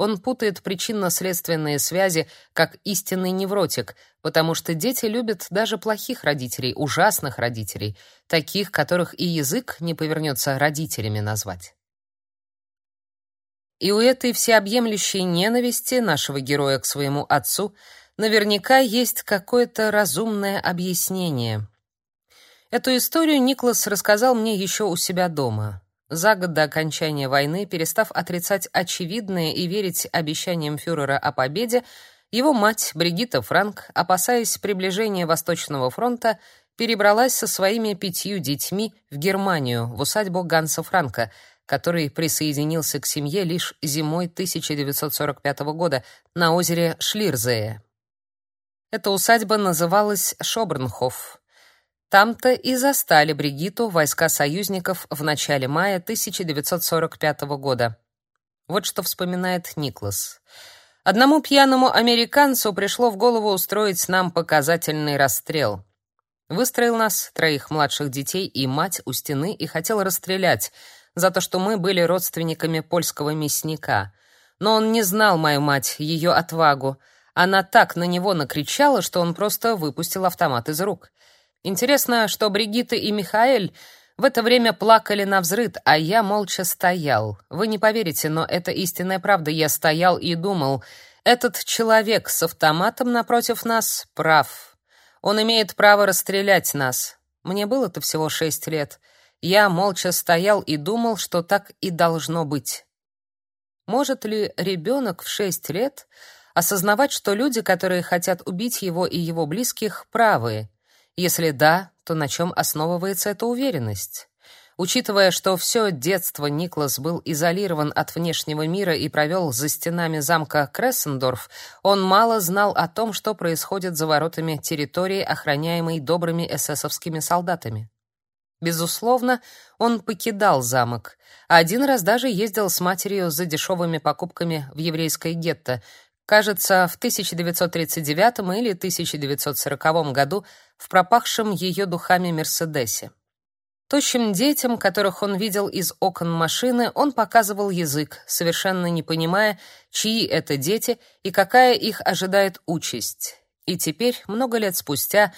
Он путает причинно-следственные связи как истинный невротик, потому что дети любят даже плохих родителей, ужасных родителей, таких, которых и язык не повернется родителями назвать. И у этой всеобъемлющей ненависти нашего героя к своему отцу наверняка есть какое-то разумное объяснение. Эту историю Никлас рассказал мне еще у себя дома. За год до окончания войны, перестав отрицать очевидное и верить обещаниям фюрера о победе, его мать, Бригитта Франк, опасаясь приближения Восточного фронта, перебралась со своими пятью детьми в Германию, в усадьбу Ганса Франка, который присоединился к семье лишь зимой 1945 года на озере Шлирзее. Эта усадьба называлась Шобернхоф. Там-то и застали Бригиту войска союзников в начале мая 1945 года. Вот что вспоминает Никлас. Одному пьяному американцу пришло в голову устроить нам показательный расстрел. Выстроил нас, троих младших детей и мать у стены и хотел расстрелять за то, что мы были родственниками польского мясника. Но он не знал мою мать, ее отвагу. Она так на него накричала, что он просто выпустил автомат из рук. Интересно, что Бригитта и Михаэль в это время плакали на взрыд, а я молча стоял. Вы не поверите, но это истинная правда. Я стоял и думал, этот человек с автоматом напротив нас прав. Он имеет право расстрелять нас. Мне было-то всего шесть лет. Я молча стоял и думал, что так и должно быть. Может ли ребенок в шесть лет осознавать, что люди, которые хотят убить его и его близких, правы? Если да, то на чем основывается эта уверенность? Учитывая, что все детство Никлас был изолирован от внешнего мира и провел за стенами замка Крессендорф, он мало знал о том, что происходит за воротами территории, охраняемой добрыми эсэсовскими солдатами. Безусловно, он покидал замок, а один раз даже ездил с матерью за дешевыми покупками в еврейское гетто, кажется, в 1939 или 1940 году в пропахшем ее духами Мерседесе. Тощим детям, которых он видел из окон машины, он показывал язык, совершенно не понимая, чьи это дети и какая их ожидает участь. И теперь, много лет спустя,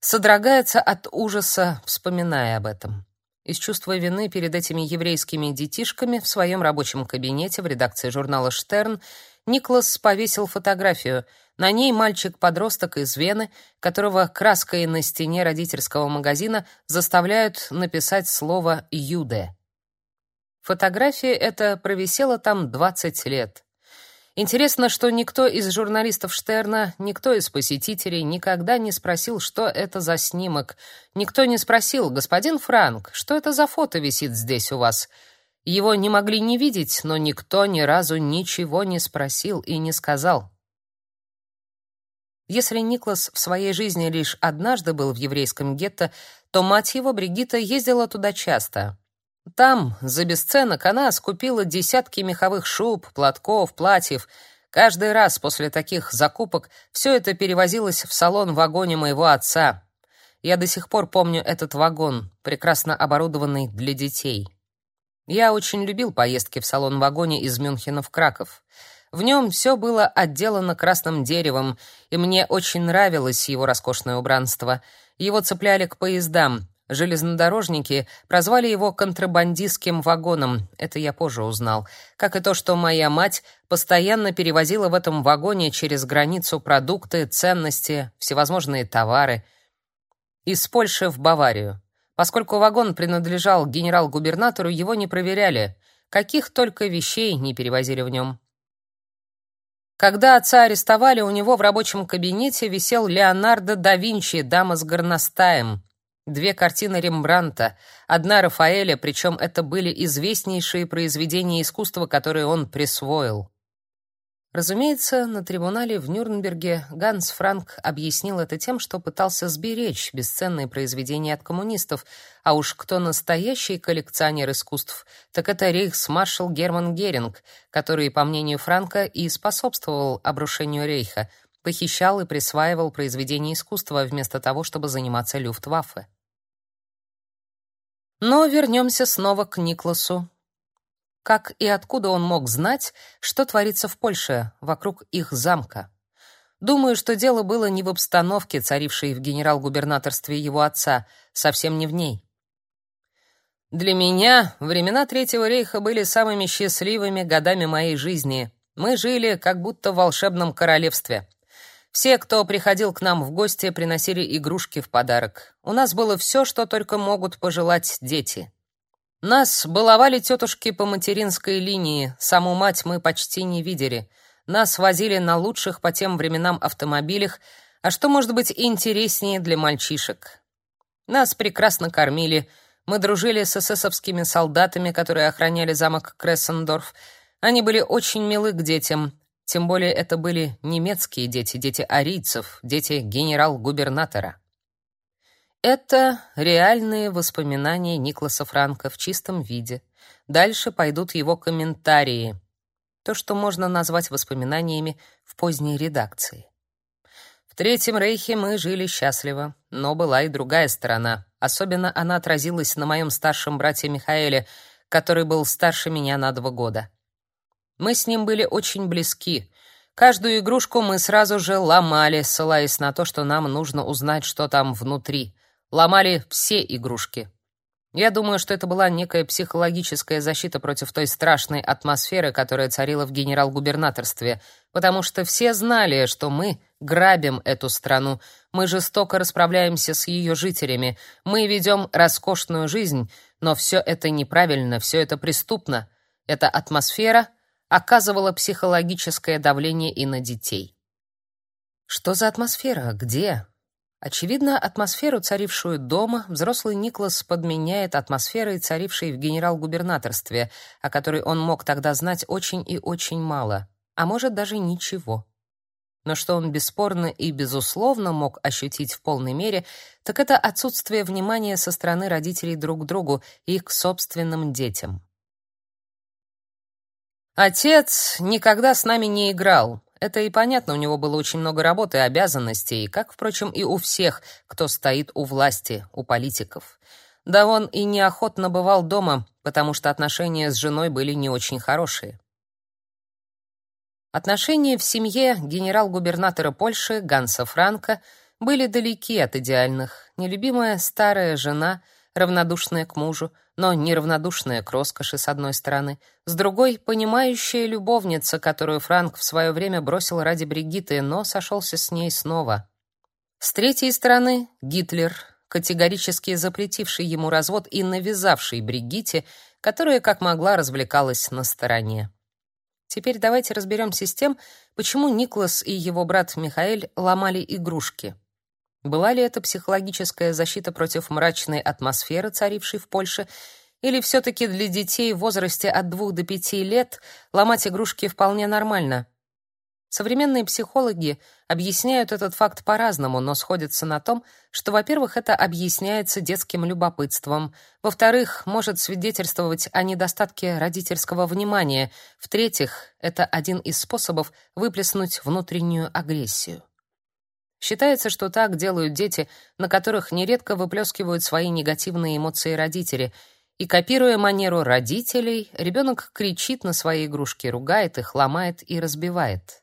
содрогается от ужаса, вспоминая об этом. Из чувства вины перед этими еврейскими детишками в своем рабочем кабинете в редакции журнала «Штерн» Никлас повесил фотографию. На ней мальчик-подросток из Вены, которого краской на стене родительского магазина заставляют написать слово «Юде». Фотография эта провисела там 20 лет. Интересно, что никто из журналистов Штерна, никто из посетителей никогда не спросил, что это за снимок. Никто не спросил: "Господин Франк, что это за фото висит здесь у вас?" Его не могли не видеть, но никто ни разу ничего не спросил и не сказал. Если Никлас в своей жизни лишь однажды был в еврейском гетто, то мать его, Бригитта, ездила туда часто. Там, за бесценок, она скупила десятки меховых шуб, платков, платьев. Каждый раз после таких закупок все это перевозилось в салон вагоне моего отца. Я до сих пор помню этот вагон, прекрасно оборудованный для детей. Я очень любил поездки в салон-вагоне из Мюнхена в Краков. В нем все было отделано красным деревом, и мне очень нравилось его роскошное убранство. Его цепляли к поездам. Железнодорожники прозвали его контрабандистским вагоном. Это я позже узнал. Как и то, что моя мать постоянно перевозила в этом вагоне через границу продукты, ценности, всевозможные товары из Польши в Баварию. Поскольку вагон принадлежал генерал-губернатору, его не проверяли. Каких только вещей не перевозили в нем. Когда отца арестовали, у него в рабочем кабинете висел Леонардо да Винчи «Дама с горностаем». Две картины Рембрандта, одна Рафаэля, причем это были известнейшие произведения искусства, которые он присвоил. Разумеется, на трибунале в Нюрнберге Ганс Франк объяснил это тем, что пытался сберечь бесценные произведения от коммунистов, а уж кто настоящий коллекционер искусств, так это рейхсмаршал Герман Геринг, который, по мнению Франка, и способствовал обрушению рейха, похищал и присваивал произведения искусства вместо того, чтобы заниматься Люфтваффе. Но вернемся снова к Никласу, как и откуда он мог знать, что творится в Польше, вокруг их замка? Думаю, что дело было не в обстановке, царившей в генерал-губернаторстве его отца, совсем не в ней. Для меня времена Третьего рейха были самыми счастливыми годами моей жизни. Мы жили как будто в волшебном королевстве. Все, кто приходил к нам в гости, приносили игрушки в подарок. У нас было все, что только могут пожелать дети. Нас баловали тетушки по материнской линии, саму мать мы почти не видели. Нас возили на лучших по тем временам автомобилях, а что может быть интереснее для мальчишек? Нас прекрасно кормили, мы дружили с эсэсовскими солдатами, которые охраняли замок Крессендорф. Они были очень милы к детям, тем более это были немецкие дети, дети арийцев, дети генерал-губернатора. Это реальные воспоминания Никласа Франка в чистом виде. Дальше пойдут его комментарии. То, что можно назвать воспоминаниями в поздней редакции. В Третьем Рейхе мы жили счастливо, но была и другая сторона. Особенно она отразилась на моем старшем брате Михаэле, который был старше меня на два года. Мы с ним были очень близки. Каждую игрушку мы сразу же ломали, ссылаясь на то, что нам нужно узнать, что там внутри. Ломали все игрушки. Я думаю, что это была некая психологическая защита против той страшной атмосферы, которая царила в генерал-губернаторстве, потому что все знали, что мы грабим эту страну, мы жестоко расправляемся с ее жителями, мы ведем роскошную жизнь, но все это неправильно, все это преступно. Эта атмосфера оказывала психологическое давление и на детей. Что за атмосфера? Где? Очевидно, атмосферу, царившую дома, взрослый Никлас подменяет атмосферой, царившей в генерал-губернаторстве, о которой он мог тогда знать очень и очень мало, а может даже ничего. Но что он бесспорно и безусловно мог ощутить в полной мере, так это отсутствие внимания со стороны родителей друг к другу и к собственным детям. Отец никогда с нами не играл, это и понятно, у него было очень много работы и обязанностей, как, впрочем, и у всех, кто стоит у власти, у политиков. Да он и неохотно бывал дома, потому что отношения с женой были не очень хорошие. Отношения в семье генерал-губернатора Польши Ганса Франка были далеки от идеальных. Нелюбимая старая жена, равнодушная к мужу, но неравнодушная к роскоши с одной стороны, с другой понимающая любовница, которую Франк в свое время бросил ради Бригитты, но сошелся с ней снова. С третьей стороны Гитлер, категорически запретивший ему развод и навязавший Бригитте, которая как могла развлекалась на стороне. Теперь давайте разберемся с тем, почему Никлас и его брат Михаэль ломали игрушки. Была ли это психологическая защита против мрачной атмосферы, царившей в Польше, или все таки для детей в возрасте от двух до пяти лет ломать игрушки вполне нормально? Современные психологи объясняют этот факт по-разному, но сходятся на том, что, во-первых, это объясняется детским любопытством, во-вторых, может свидетельствовать о недостатке родительского внимания, в-третьих, это один из способов выплеснуть внутреннюю агрессию. Считается, что так делают дети, на которых нередко выплескивают свои негативные эмоции родители. И копируя манеру родителей, ребенок кричит на свои игрушки, ругает их, ломает и разбивает.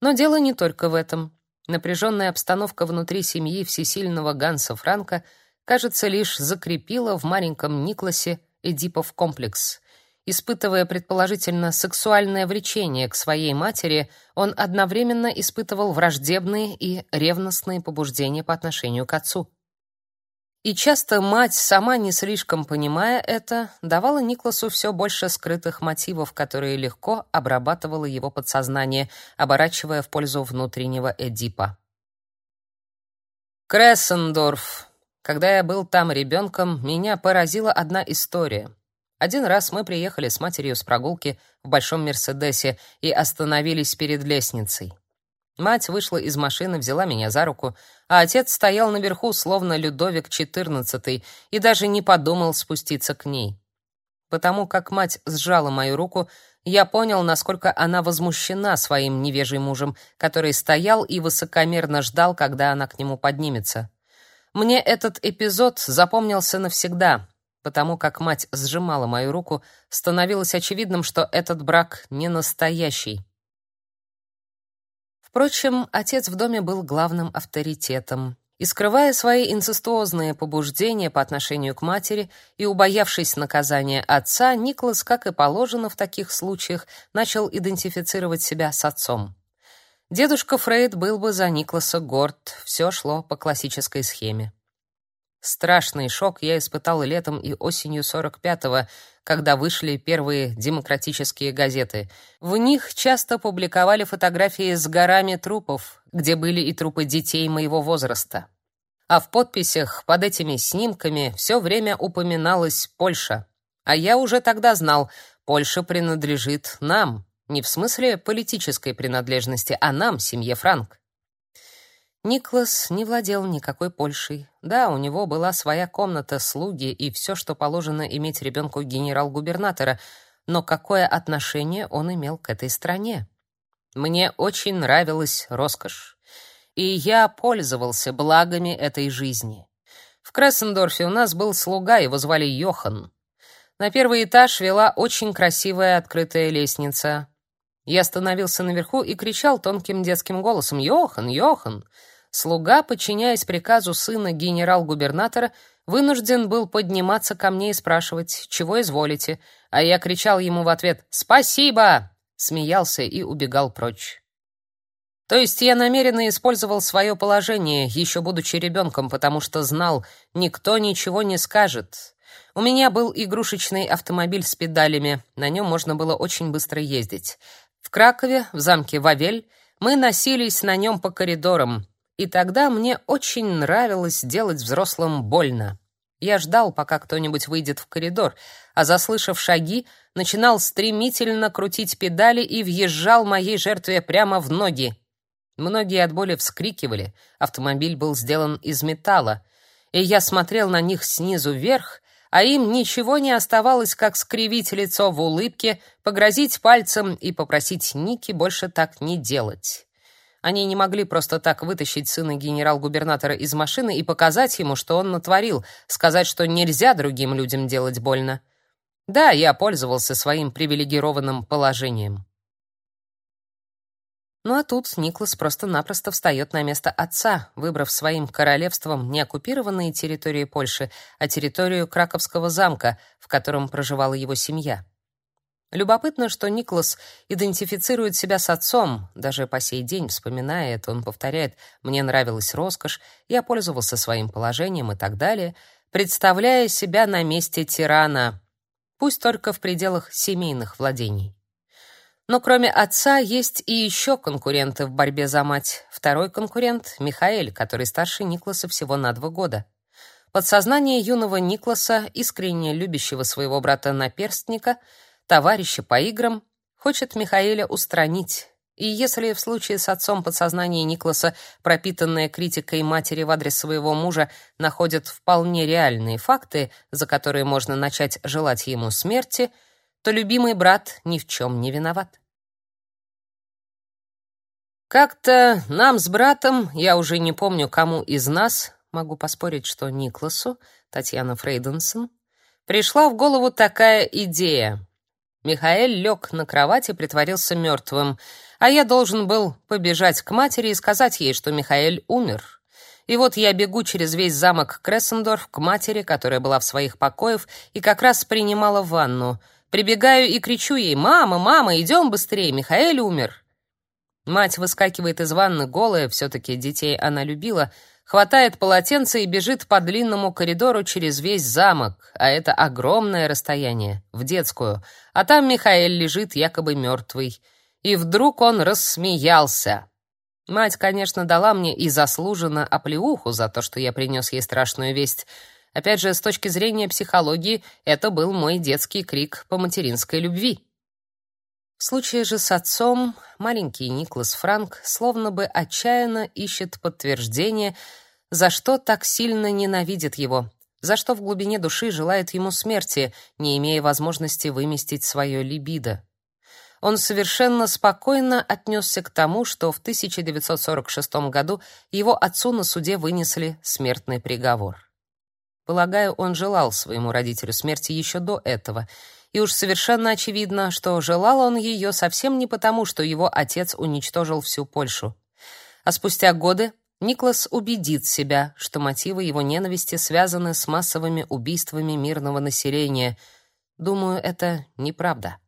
Но дело не только в этом. Напряженная обстановка внутри семьи всесильного Ганса Франка, кажется, лишь закрепила в маленьком Никласе Эдипов комплекс. Испытывая предположительно сексуальное влечение к своей матери, он одновременно испытывал враждебные и ревностные побуждения по отношению к отцу. И часто мать, сама не слишком понимая это, давала Никласу все больше скрытых мотивов, которые легко обрабатывало его подсознание, оборачивая в пользу внутреннего Эдипа. Крессендорф. Когда я был там ребенком, меня поразила одна история — один раз мы приехали с матерью с прогулки в большом Мерседесе и остановились перед лестницей. Мать вышла из машины, взяла меня за руку, а отец стоял наверху, словно Людовик XIV, и даже не подумал спуститься к ней. Потому как мать сжала мою руку, я понял, насколько она возмущена своим невежим мужем, который стоял и высокомерно ждал, когда она к нему поднимется. Мне этот эпизод запомнился навсегда, Потому как мать сжимала мою руку, становилось очевидным, что этот брак не настоящий. Впрочем, отец в доме был главным авторитетом. И скрывая свои инцестуозные побуждения по отношению к матери и убоявшись наказания отца, Николас, как и положено в таких случаях, начал идентифицировать себя с отцом. Дедушка Фрейд был бы за Никласа горд, все шло по классической схеме. Страшный шок я испытал летом и осенью 45-го, когда вышли первые демократические газеты. В них часто публиковали фотографии с горами трупов, где были и трупы детей моего возраста. А в подписях под этими снимками все время упоминалась Польша. А я уже тогда знал, Польша принадлежит нам, не в смысле политической принадлежности, а нам, семье Франк. Никлас не владел никакой Польшей. Да, у него была своя комната, слуги и все, что положено иметь ребенку генерал-губернатора, но какое отношение он имел к этой стране? Мне очень нравилась роскошь, и я пользовался благами этой жизни. В Крессендорфе у нас был слуга, его звали Йохан. На первый этаж вела очень красивая открытая лестница. Я остановился наверху и кричал тонким детским голосом: "Йохан, Йохан!" Слуга, подчиняясь приказу сына генерал-губернатора, вынужден был подниматься ко мне и спрашивать, чего изволите, а я кричал ему в ответ «Спасибо!», смеялся и убегал прочь. То есть я намеренно использовал свое положение, еще будучи ребенком, потому что знал, никто ничего не скажет. У меня был игрушечный автомобиль с педалями, на нем можно было очень быстро ездить. В Кракове, в замке Вавель, мы носились на нем по коридорам, и тогда мне очень нравилось делать взрослым больно. Я ждал, пока кто-нибудь выйдет в коридор, а заслышав шаги, начинал стремительно крутить педали и въезжал моей жертве прямо в ноги. Многие от боли вскрикивали. Автомобиль был сделан из металла, и я смотрел на них снизу вверх, а им ничего не оставалось, как скривить лицо в улыбке, погрозить пальцем и попросить Ники больше так не делать. Они не могли просто так вытащить сына генерал-губернатора из машины и показать ему, что он натворил, сказать, что нельзя другим людям делать больно. Да, я пользовался своим привилегированным положением. Ну а тут Никлас просто-напросто встает на место отца, выбрав своим королевством не оккупированные территории Польши, а территорию Краковского замка, в котором проживала его семья. Любопытно, что Никлас идентифицирует себя с отцом, даже по сей день, вспоминая это, он повторяет «мне нравилась роскошь, я пользовался своим положением» и так далее, представляя себя на месте тирана, пусть только в пределах семейных владений. Но кроме отца есть и еще конкуренты в борьбе за мать. Второй конкурент — Михаэль, который старше Никласа всего на два года. Подсознание юного Никласа, искренне любящего своего брата-наперстника — товарища по играм, хочет Михаэля устранить. И если в случае с отцом подсознание Никласа, пропитанное критикой матери в адрес своего мужа, находит вполне реальные факты, за которые можно начать желать ему смерти, то любимый брат ни в чем не виноват. Как-то нам с братом, я уже не помню, кому из нас, могу поспорить, что Никласу, Татьяна Фрейденсон, пришла в голову такая идея. Михаэль лег на кровати и притворился мертвым, а я должен был побежать к матери и сказать ей, что Михаэль умер. И вот я бегу через весь замок Крессендорф к матери, которая была в своих покоях и как раз принимала ванну. Прибегаю и кричу ей: "Мама, мама, идем быстрее, Михаэль умер". Мать выскакивает из ванны голая, все таки детей она любила, хватает полотенце и бежит по длинному коридору через весь замок, а это огромное расстояние, в детскую. А там Михаэль лежит якобы мертвый. И вдруг он рассмеялся. Мать, конечно, дала мне и заслуженно оплеуху за то, что я принес ей страшную весть. Опять же, с точки зрения психологии, это был мой детский крик по материнской любви. В случае же с отцом маленький Никлас Франк словно бы отчаянно ищет подтверждение, за что так сильно ненавидит его, за что в глубине души желает ему смерти, не имея возможности выместить свое либидо. Он совершенно спокойно отнесся к тому, что в 1946 году его отцу на суде вынесли смертный приговор. Полагаю, он желал своему родителю смерти еще до этого — и уж совершенно очевидно, что желал он ее совсем не потому, что его отец уничтожил всю Польшу. А спустя годы Никлас убедит себя, что мотивы его ненависти связаны с массовыми убийствами мирного населения. Думаю, это неправда.